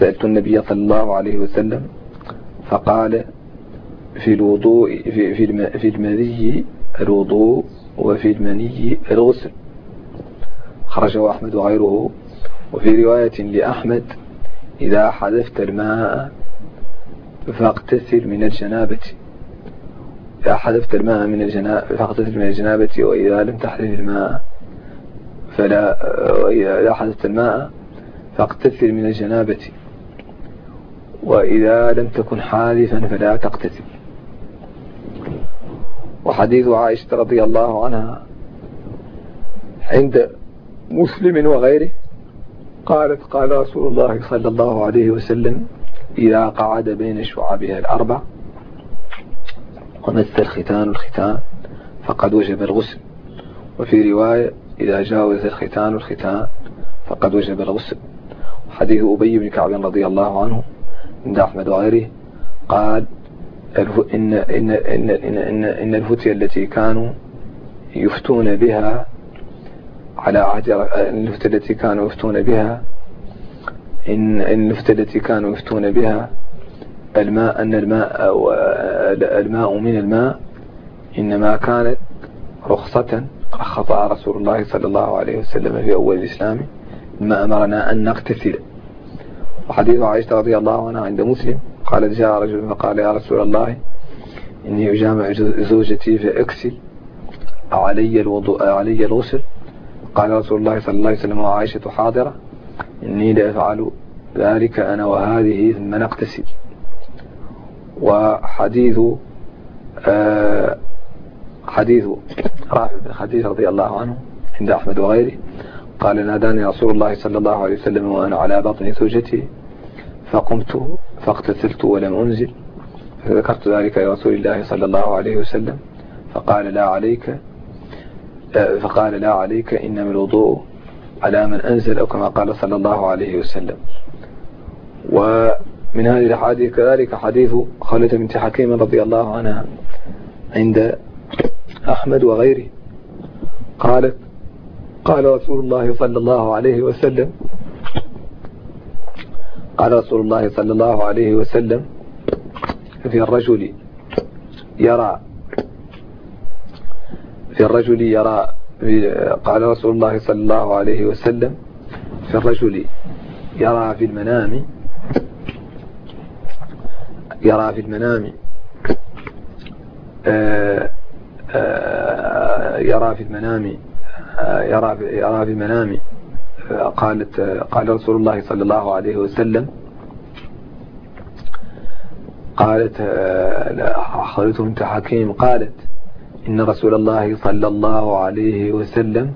سألت النبي صلى الله عليه وسلم فقال في الوضوء في في في الوضوء وفي المني الغسل. خرجه أحمد وغيره. وفي رواية لأحمد إذا حذفت الماء فاغتسل من الجنابة. إذا حذفت الماء من الجنابة فاغتسل من الجنابة وإذا لم تحذف الماء فلا إذا حذفت الماء فاغتسل من الجنابة. وإذا لم تكن حادثا فلا تقتتل. وحديث عائشة رضي الله عنها عند مسلم وغيره قالت قال رسول الله صلى الله عليه وسلم إذا قعد بين شعبها الأربع ومس الختان الختان فقد وجب الغسل. وفي رواية إذا جاوز الختان الختان فقد وجب الغسل. حديث أبي بن كعب رضي الله عنه عند أحمد وغيره قال إن, إن, إن, إن, إن, إن الفتية التي كانوا يفتون بها على عهد الفتية التي كانوا يفتون بها إن الفتية التي كانوا يفتون بها الماء أن الماء الماء من الماء إنما كانت رخصة خطأ رسول الله صلى الله عليه وسلم في أول الإسلام ما أمرنا أن نغتسل وحديث عائشة رضي الله عنها عند مسلم. قال جاء رجل فقال يا رسول الله إني أجامع زوجتي فأكسل علي الوضوء علي الغسل. قال رسول الله صلى الله عليه وسلم وعائشة حاضرة إني لأفعل ذلك أنا وهذه ثم نغتسل وحديث آه حديث رافع بن خديجة رضي الله عنه عند أحمد وغيره. قال ناداني رسول الله صلى الله عليه وسلم وأنا على بطن زوجتي فقمت فاغتسلت ولم أنزل. فذكرت ذلك لرسول الله صلى الله عليه وسلم. فقال لا عليك فقال لا عليك إنما الوضوء على من أنزل أو كما قال صلى الله عليه وسلم. ومن هذه الحديث كذلك حديث خالد بنت حكيم رضي الله عنها عند أحمد وغيره. قالت قال رسول الله صلى الله عليه وسلم. قال رسول الله صلى الله عليه وسلم في الرجل يرى في الرجل يرى قال رسول الله صلى الله عليه وسلم في الرجل يرى في المنام يرى في المنام آه، آه، يرى في المنام يرى يرى المنام قالت قال رسول الله صلى الله عليه وسلم قالت أخذته بنت حكيم. قالت إن رسول الله صلى الله عليه وسلم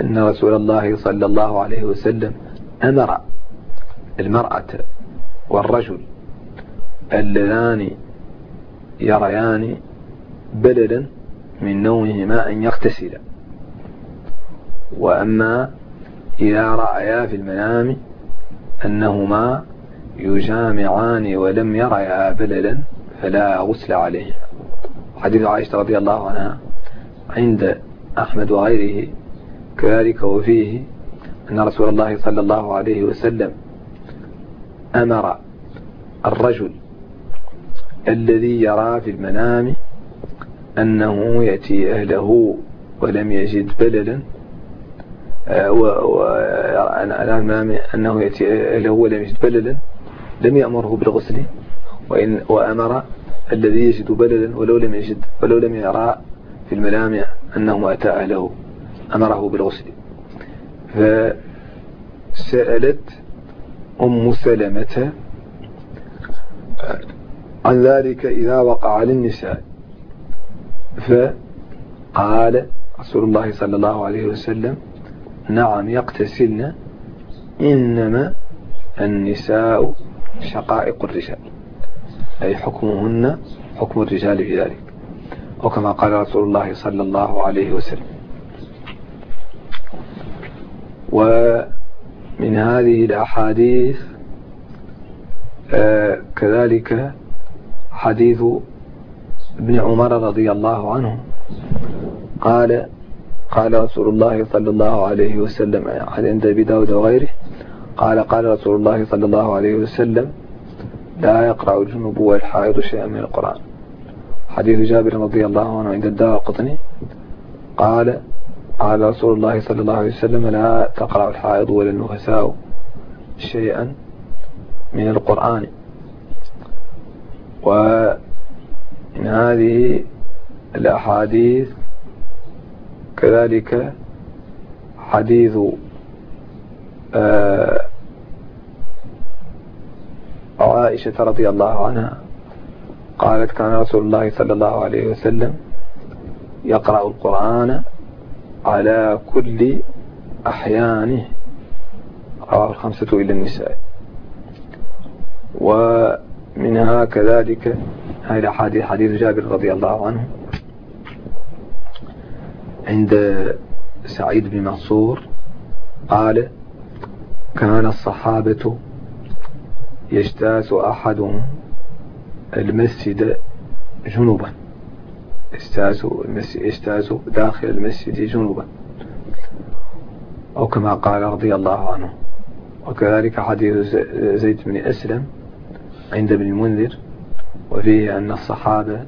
إن رسول الله صلى الله عليه وسلم أمر المرأة والرجل اللذان يريان بدلا من نومهما أن يغتسلا وأما إذا رأيا في المنام أنهما يجامعان ولم يريا بللا فلا غسل عليهما. حديث عائشة رضي الله عنها عند أحمد وغيره. كذلك وفيه أن رسول الله صلى الله عليه وسلم أمر الرجل الذي يرى في المنام أنه يأتي أهله ولم يجد بللا آه، المنام أنه يأتي أهله ولم يجد بللا لم يأمره بالغسل وإن وأمر الذي يجد بللا ولو لم يجد ولو لم يرى في المنام أنه أتى أهله. أمره بالغسل. فسألت أم سلمة عن ذلك إذا وقع للنساء. فقال رسول الله صلى الله عليه وسلم نعم يقتسلن إنما النساء شقائق الرجال. أي حكمهن حكم الرجال في ذلك. وكما قال رسول الله صلى الله عليه وسلم. ومن هذه الأحاديث آه، كذلك حديث ابن عمر رضي الله عنه قال قال رسول الله صلى الله عليه وسلم عند أبي داود وغيره قال قال رسول الله صلى الله عليه وسلم لا يقرأ الجنوب والحائض شيئا من القرآن. حديث جابر رضي الله عنه عند الدار القطني قال قال رسول الله صلى الله عليه وسلم لا تقرأ الحائض ولا النفساء شيئا من القرآن. ومن هذه الأحاديث كذلك حديث آه، عائشة رضي الله عنها قالت كان رسول الله صلى الله عليه وسلم يقرأ القرآن على كل أحيانه. رواه الخمسة إلى النساء. ومنها كذلك هذا حديث حديث جابر رضي الله عنه. عند سعيد بن منصور قال كان الصحابة يجتاز أحدهم المسجد جنوبا. يجتاز داخل المسجد جنوبا. أو كما قال رضي الله عنه. وكذلك حديث زيد بن أسلم عند ابن المنذر وفيه أن الصحابة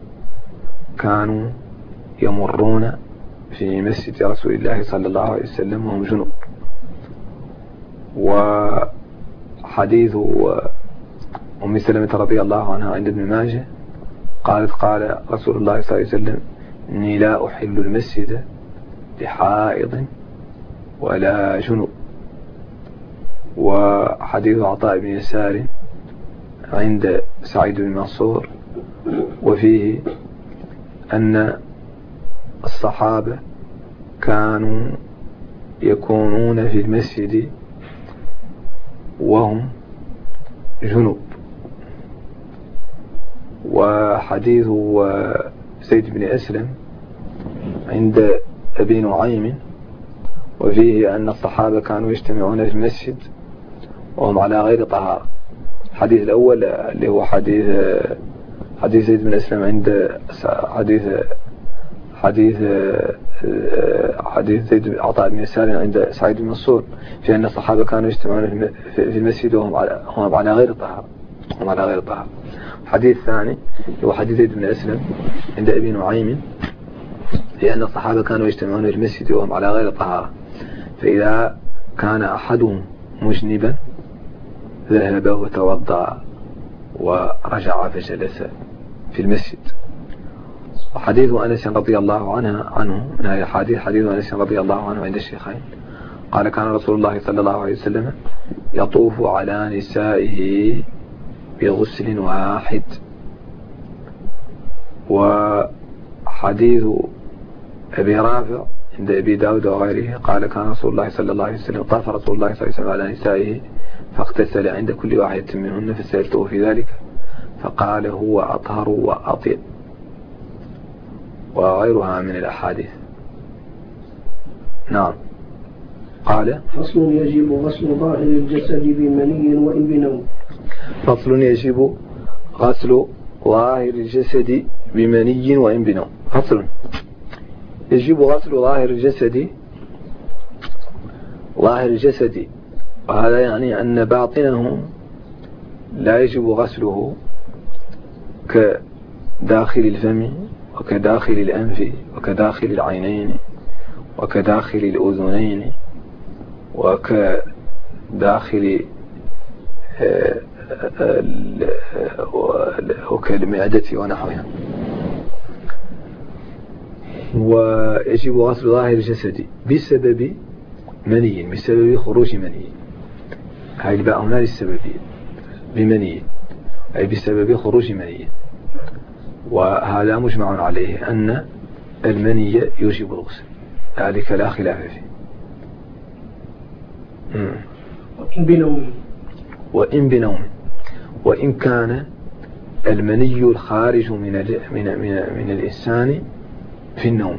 كانوا يمرون في مسجد رسول الله صلى الله عليه وسلم وهم جنوب وحديث أم سلمة رضي الله عنها عند ابن ماجه قالت قال رسول الله صلى الله عليه وسلم إني لا أحل المسجد لحائض ولا جنوب وحديث عطاء بن يسار عند سعيد بن منصور وفيه أن الصحابة كانوا يكونون في المسجد وهم جنوب. وحديث زيد بن أسلم عند أبي نعيم وفيه أن الصحابة كانوا يجتمعون في المسجد وهم على غير طهارة. الحديث الأول اللي هو حديث حديث زيد بن أسلم عند حديث حديث حديث زيد بن عطاء بن يسار عند سعيد بن منصور في أن الصحابة كانوا يجتمعون في المسجد وهم على هم على غير الطهارة هم على غير الطهارة الحديث الثاني هو حديث زيد بن أسلم عند أبي نعيم لأن الصحابة كانوا يجتمعون في المسجد وهم على غير الطهارة فإذا كان أحدهم مجنبا ذهب وتوضأ ورجع فجلس في المسجد. وحديث أنس رضي الله عنه عنه من هذه الحديث حديث أنس رضي الله عنه عند الشيخين. قال كان رسول الله صلى الله عليه وسلم يطوف على نسائه بغسل واحد. وحديث أبي رافع عند أبي داود وغيره قال كان رسول الله صلى الله عليه وسلم طاف رسول الله صلى الله عليه وسلم على نسائه فاغتسل عند كل واحدة منهن فسألته في ذلك. فقال هو أطهر وأطيب. وغيرها من الأحاديث. نعم. قال فصل يجب غسل ظاهر الجسد بمني وإن بنوم فصل يجب غسل ظاهر الجسد بمني وإن بنوم فصل يجب غسل ظاهر الجسد ظاهر الجسد وهذا يعني أن باطنه لا يجب غسله كداخل الفم وكداخل الأنف وكداخل العينين وكداخل الأذنين وكداخل آه، وكالمعدة ونحوها. ويجب غسل ظاهر الجسد بسبب مني بسبب خروج مني. هاي الباء هنا للسببية بمني. أي بسبب خروج مني. وهذا مجمع عليه أن المني يوجب الغسل. ذلك لا خلاف فيه. وإن بنوم. وإن بنوم. وإن كان المني الخارج من من من, من الإنسان في النوم.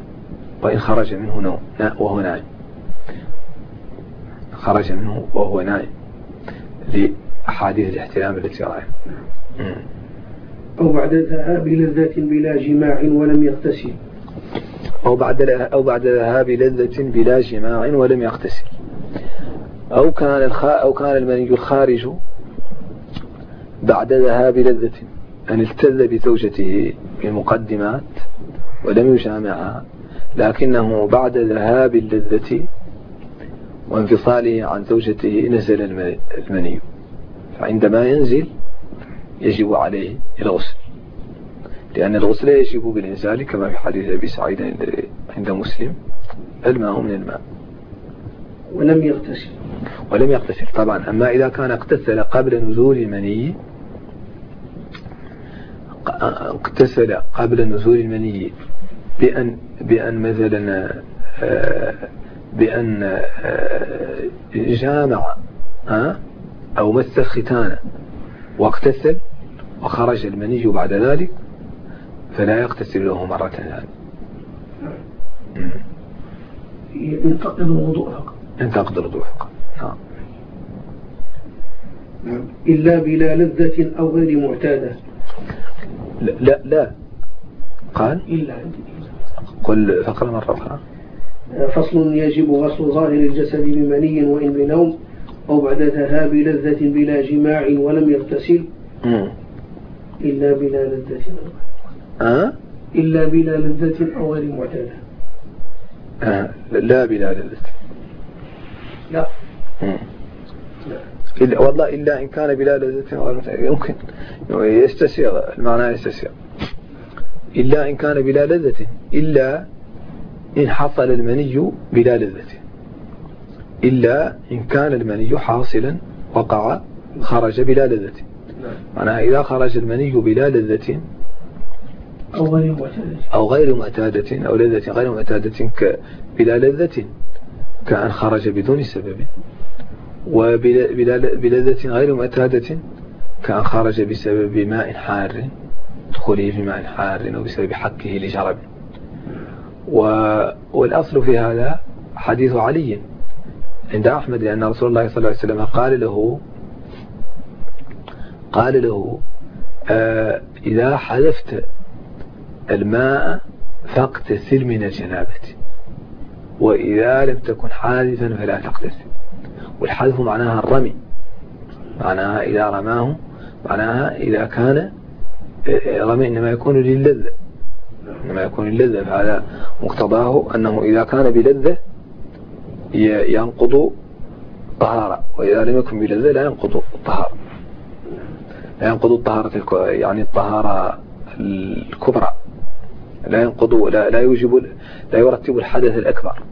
وإن خرج منه نوم. وهو نائم. خرج منه وهو نائم. لأحاديث الاحتلام التي رأينا أو بعد ذهاب لذة بلا جماع ولم يغتسل. أو بعد أو بعد ذهاب لذة بلا جماع ولم يغتسل. أو كان الخاء أو كان المني الخارج بعد ذهاب لذة أن التذ بزوجته بمقدمات ولم يجامعها لكنه بعد ذهاب اللذة وانفصاله عن زوجته نزل المني فعندما ينزل يجب عليه الغسل لأن الغسل يجب بالإنزال كما في حديث أبي سعيد عند مسلم. الماء من الماء. ولم يغتسل. ولم يغتسل طبعا. أما إذا كان اغتسل قبل نزول المني اغتسل قبل نزول المني بأن بأن مثلا بأن آه، جامع أو مس ختانه واغتسل وخرج المني بعد ذلك فلا يغتسل له مرة ثانية. ينتقد الوضوء فقط. ينتقد الوضوء فقط. نعم. إلا بلا لذة أو غير معتادة. لا لا, لا. قال؟ إلا قل فقرة مرة أخرى. فصل يجب غسل ظاهر الجسد بمني وإن بنوم أو بعد ذهاب لذة بلا جماع ولم يغتسل. إلا بلا لذة. أه؟ إلا بلا لذة أو غير معتادة. أه. لا بلا لذة. لا. إلا والله إلا إن كان بلا لذة أو غير معتادة. يمكن. يستسيغ المعنى يستسيغ. إلا إن كان بلا لذة. إلا إن حصل المني بلا لذة إلا إن كان المني حاصلا وقع خرج بلا لذة معناها إذا خرج المني بلا لذة أو غير معتادة. أو غير معتادة أو لذة غير معتادة بلا لذة كأن خرج بدون سبب. وبلذة غير معتادة كأن خرج بسبب ماء حار دخوله في ماء حار أو بسبب حكه لجرب. والأصل في هذا حديث علي. عند أحمد لأن رسول الله صلى الله عليه وسلم قال له قال له آه إذا حذفت الماء فاقتسل من الجنابة وإذا لم تكن حادثا فلا تقتسل والحذف معناها الرمي معناها إذا رماه معناها إذا كان رمي إنما يكون للذة إنما يكون للذة فهذا مقتضاه أنه إذا كان بلذة ينقض طهارة وإذا لم يكن بلذة لا ينقض الطهارة. لا ينقض الطهارة يعني الطهارة الكبرى. لا ينقض لا, لا يوجب لا يرتب الحدث الأكبر.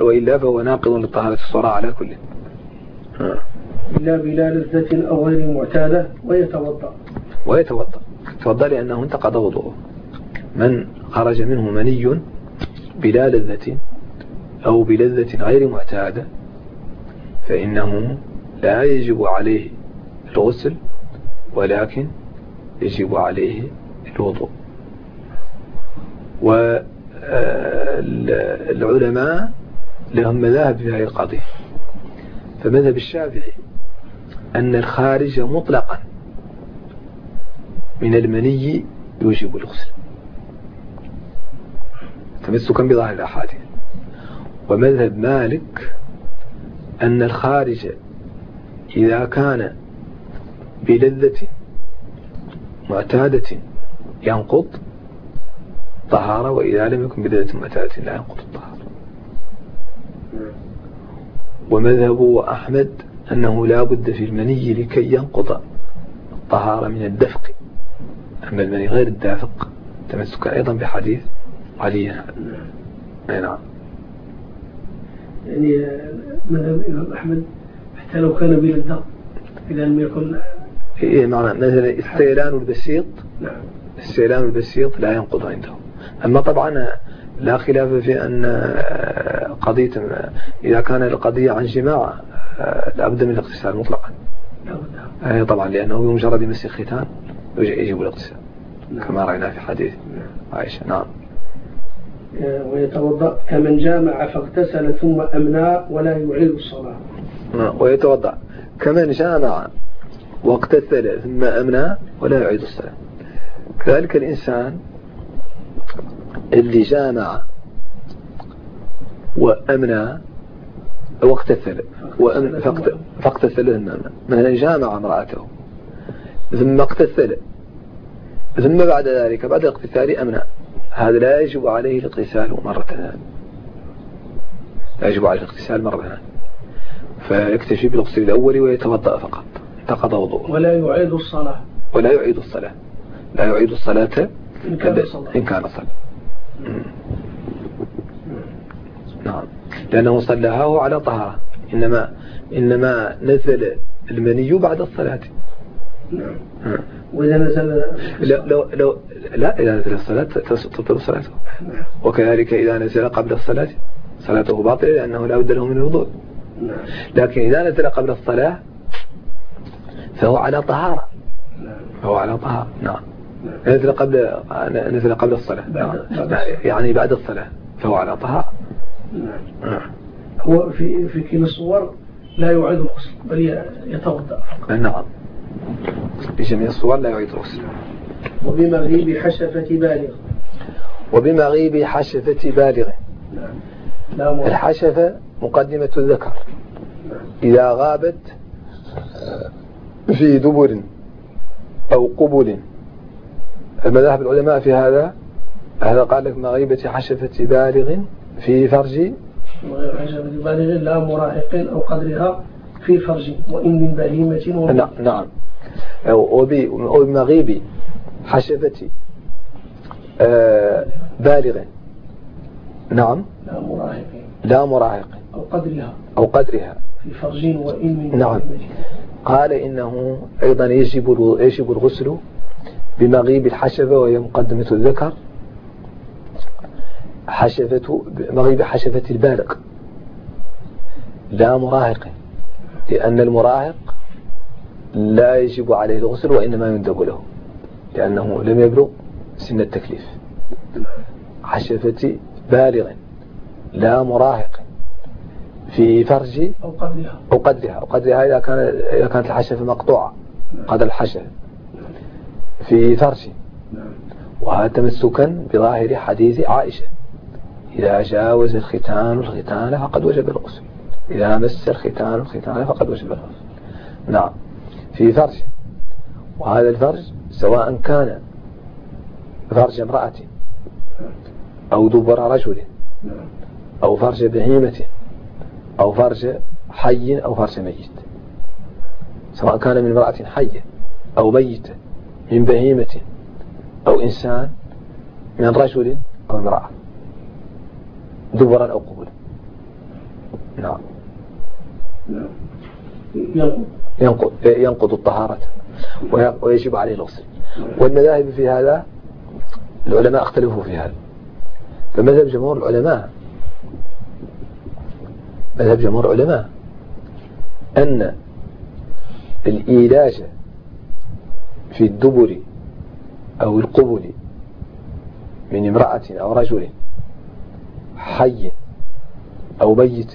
وإلا فهو ناقض للطهارة الصراع على كل. إلا بلا لذة أو غير معتادة ويتوضأ. ويتوضأ. يتوضأ لأنه انتقض وضوءه. من خرج منه مني بلا لذة أو بلذة غير معتادة فإنه لا يجب عليه الغسل ولكن يجب عليه الوضوء. والعلماء لهم مذاهب في هذه القضية. فمذهب الشافعي أن الخارج مطلقا. من المني يوجب الغسل. تمسكا بظاهر الأحاديث. ومذهب مالك أن الخارج إذا كان بلذة معتادة ينقض طهارة وإذا لم يكن بلذة معتادة لا ينقض الطهارة. ومذهب أحمد أنه لا بد في المني لكي ينقض الطهارة من الدفق. أما المني غير الدافق تمسكا أيضا بحديث علي. نعم. يعني مذهب الإمام أحمد حتى لو كان بلا الدم إذا لم يكن إيه معنى مثلا استيلان البسيط. نعم. استيلان البسيط لا ينقض عنده. أما طبعا لا خلاف في أن قضية إذا كان القضية عن جماع لابد من الاغتسال مطلقا. أي طبعا لأنه بمجرد مس الختان يجب الاغتسال نعم. كما رأينا في حديث عائشة. نعم. ويتوضأ كمن جامع فاغتسل ثم أمنى ولا يعيد الصلاة. نعم. ويتوضأ كمن جامع واغتسل ثم أمنى ولا يعيد الصلاة. كذلك الإنسان اللي جامع وأمنى واغتسل فاغتسل ثم أمنى. مثلا جامع امرأته. ثم اغتسل ثم بعد ذلك بعد الاغتسال أمنى هذا لا يجب عليه الاغتسال مرة. ثانية لا يجب عليه الاغتسال مرة. ثانية فيكتفي بالغسل الأول ويتوضأ فقط. انتقض وضوءه. ولا يعيد الصلاة. ولا يعيد الصلاة. لا يعيد الصلاة إن كان صلاة إن كان صلاة نعم. لأنه صلاها على طهارة. إنما إنما نزل المني بعد الصلاة. نعم. وإذا نزل لا لو لو لا إذا نزل الصلاة تبطل صلاته. نعم. وكذلك إذا نزل قبل الصلاة صلاته باطلة لأنه لا بد له من الوضوء. نعم. لكن إذا نزل قبل الصلاة فهو على طهارة. نعم. فهو على طهارة. نعم. نزل قبل نزل قبل الصلاة. نعم. يعني بعد الصلاة. فهو على طهارة. نعم. هو في في كلا الصور لا يعيد الغسل بل يتوضأ. نعم. في جميع الصور لا يعيد الغسل وبمغيب حشفة بالغ وبمغيب حشفة بالغ نعم. الحشفة مقدمة الذكر. نعم. إذا غابت في دبر أو قبل. مذاهب العلماء في هذا هذا قال لك مغيبة حشفة بالغ في فرج. حشفة بالغ لا مراهق أو قدرها في فرج وإن من بهيمة نعم نعم. وبمغيب حشفة آه بالغ. نعم. لا مراهق. لا مراهق. أو قدرها. أو قدرها. في فرج وإن من نعم. قال إنه أيضا يجب يجب الغسل بمغيب الحشفة وهي مقدمة الذكر. حشفة مغيب حشفة البالغ. لا مراهق لأن المراهق لا يجب عليه الغسل وإنما يندب له لأنه لم يبلغ سن التكليف. حشفة بالغ لا مراهق في فرج أو قدرها. أو قدرها. أو قدرها إذا كان إذا كانت الحشفة مقطوعة قدر الحشفة في فرج. وهذا تمسكا بظاهر حديث عائشة. إذا جاوز الختان الختان فقد وجب الغسل. إذا مس الختان الختان فقد وجب الغسل. نعم. في فرج. وهذا الفرج سواء كان فرج امرأة أو دبر رجل أو فرج بهيمة أو فرج حي أو فرج ميت. سواء كان من امرأة حية أو ميتة من بهيمة أو إنسان من رجل أو امرأة. دبرا أو قبلا نعم. ينقض ينقض الطهارة ويجب عليه الغسل. والمذاهب في هذا العلماء اختلفوا في هذا. فمذهب جمهور العلماء مذهب جمهور العلماء أن الإيلاج في الدبر أو القبل من امرأة أو رجل حي أو ميت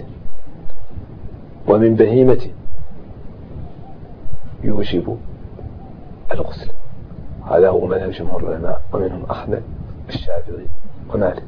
ومن بهيمة يوجب الغسل. هذا هو مذهب جمهور العلماء ومنهم أحمد الشافعي. ومالك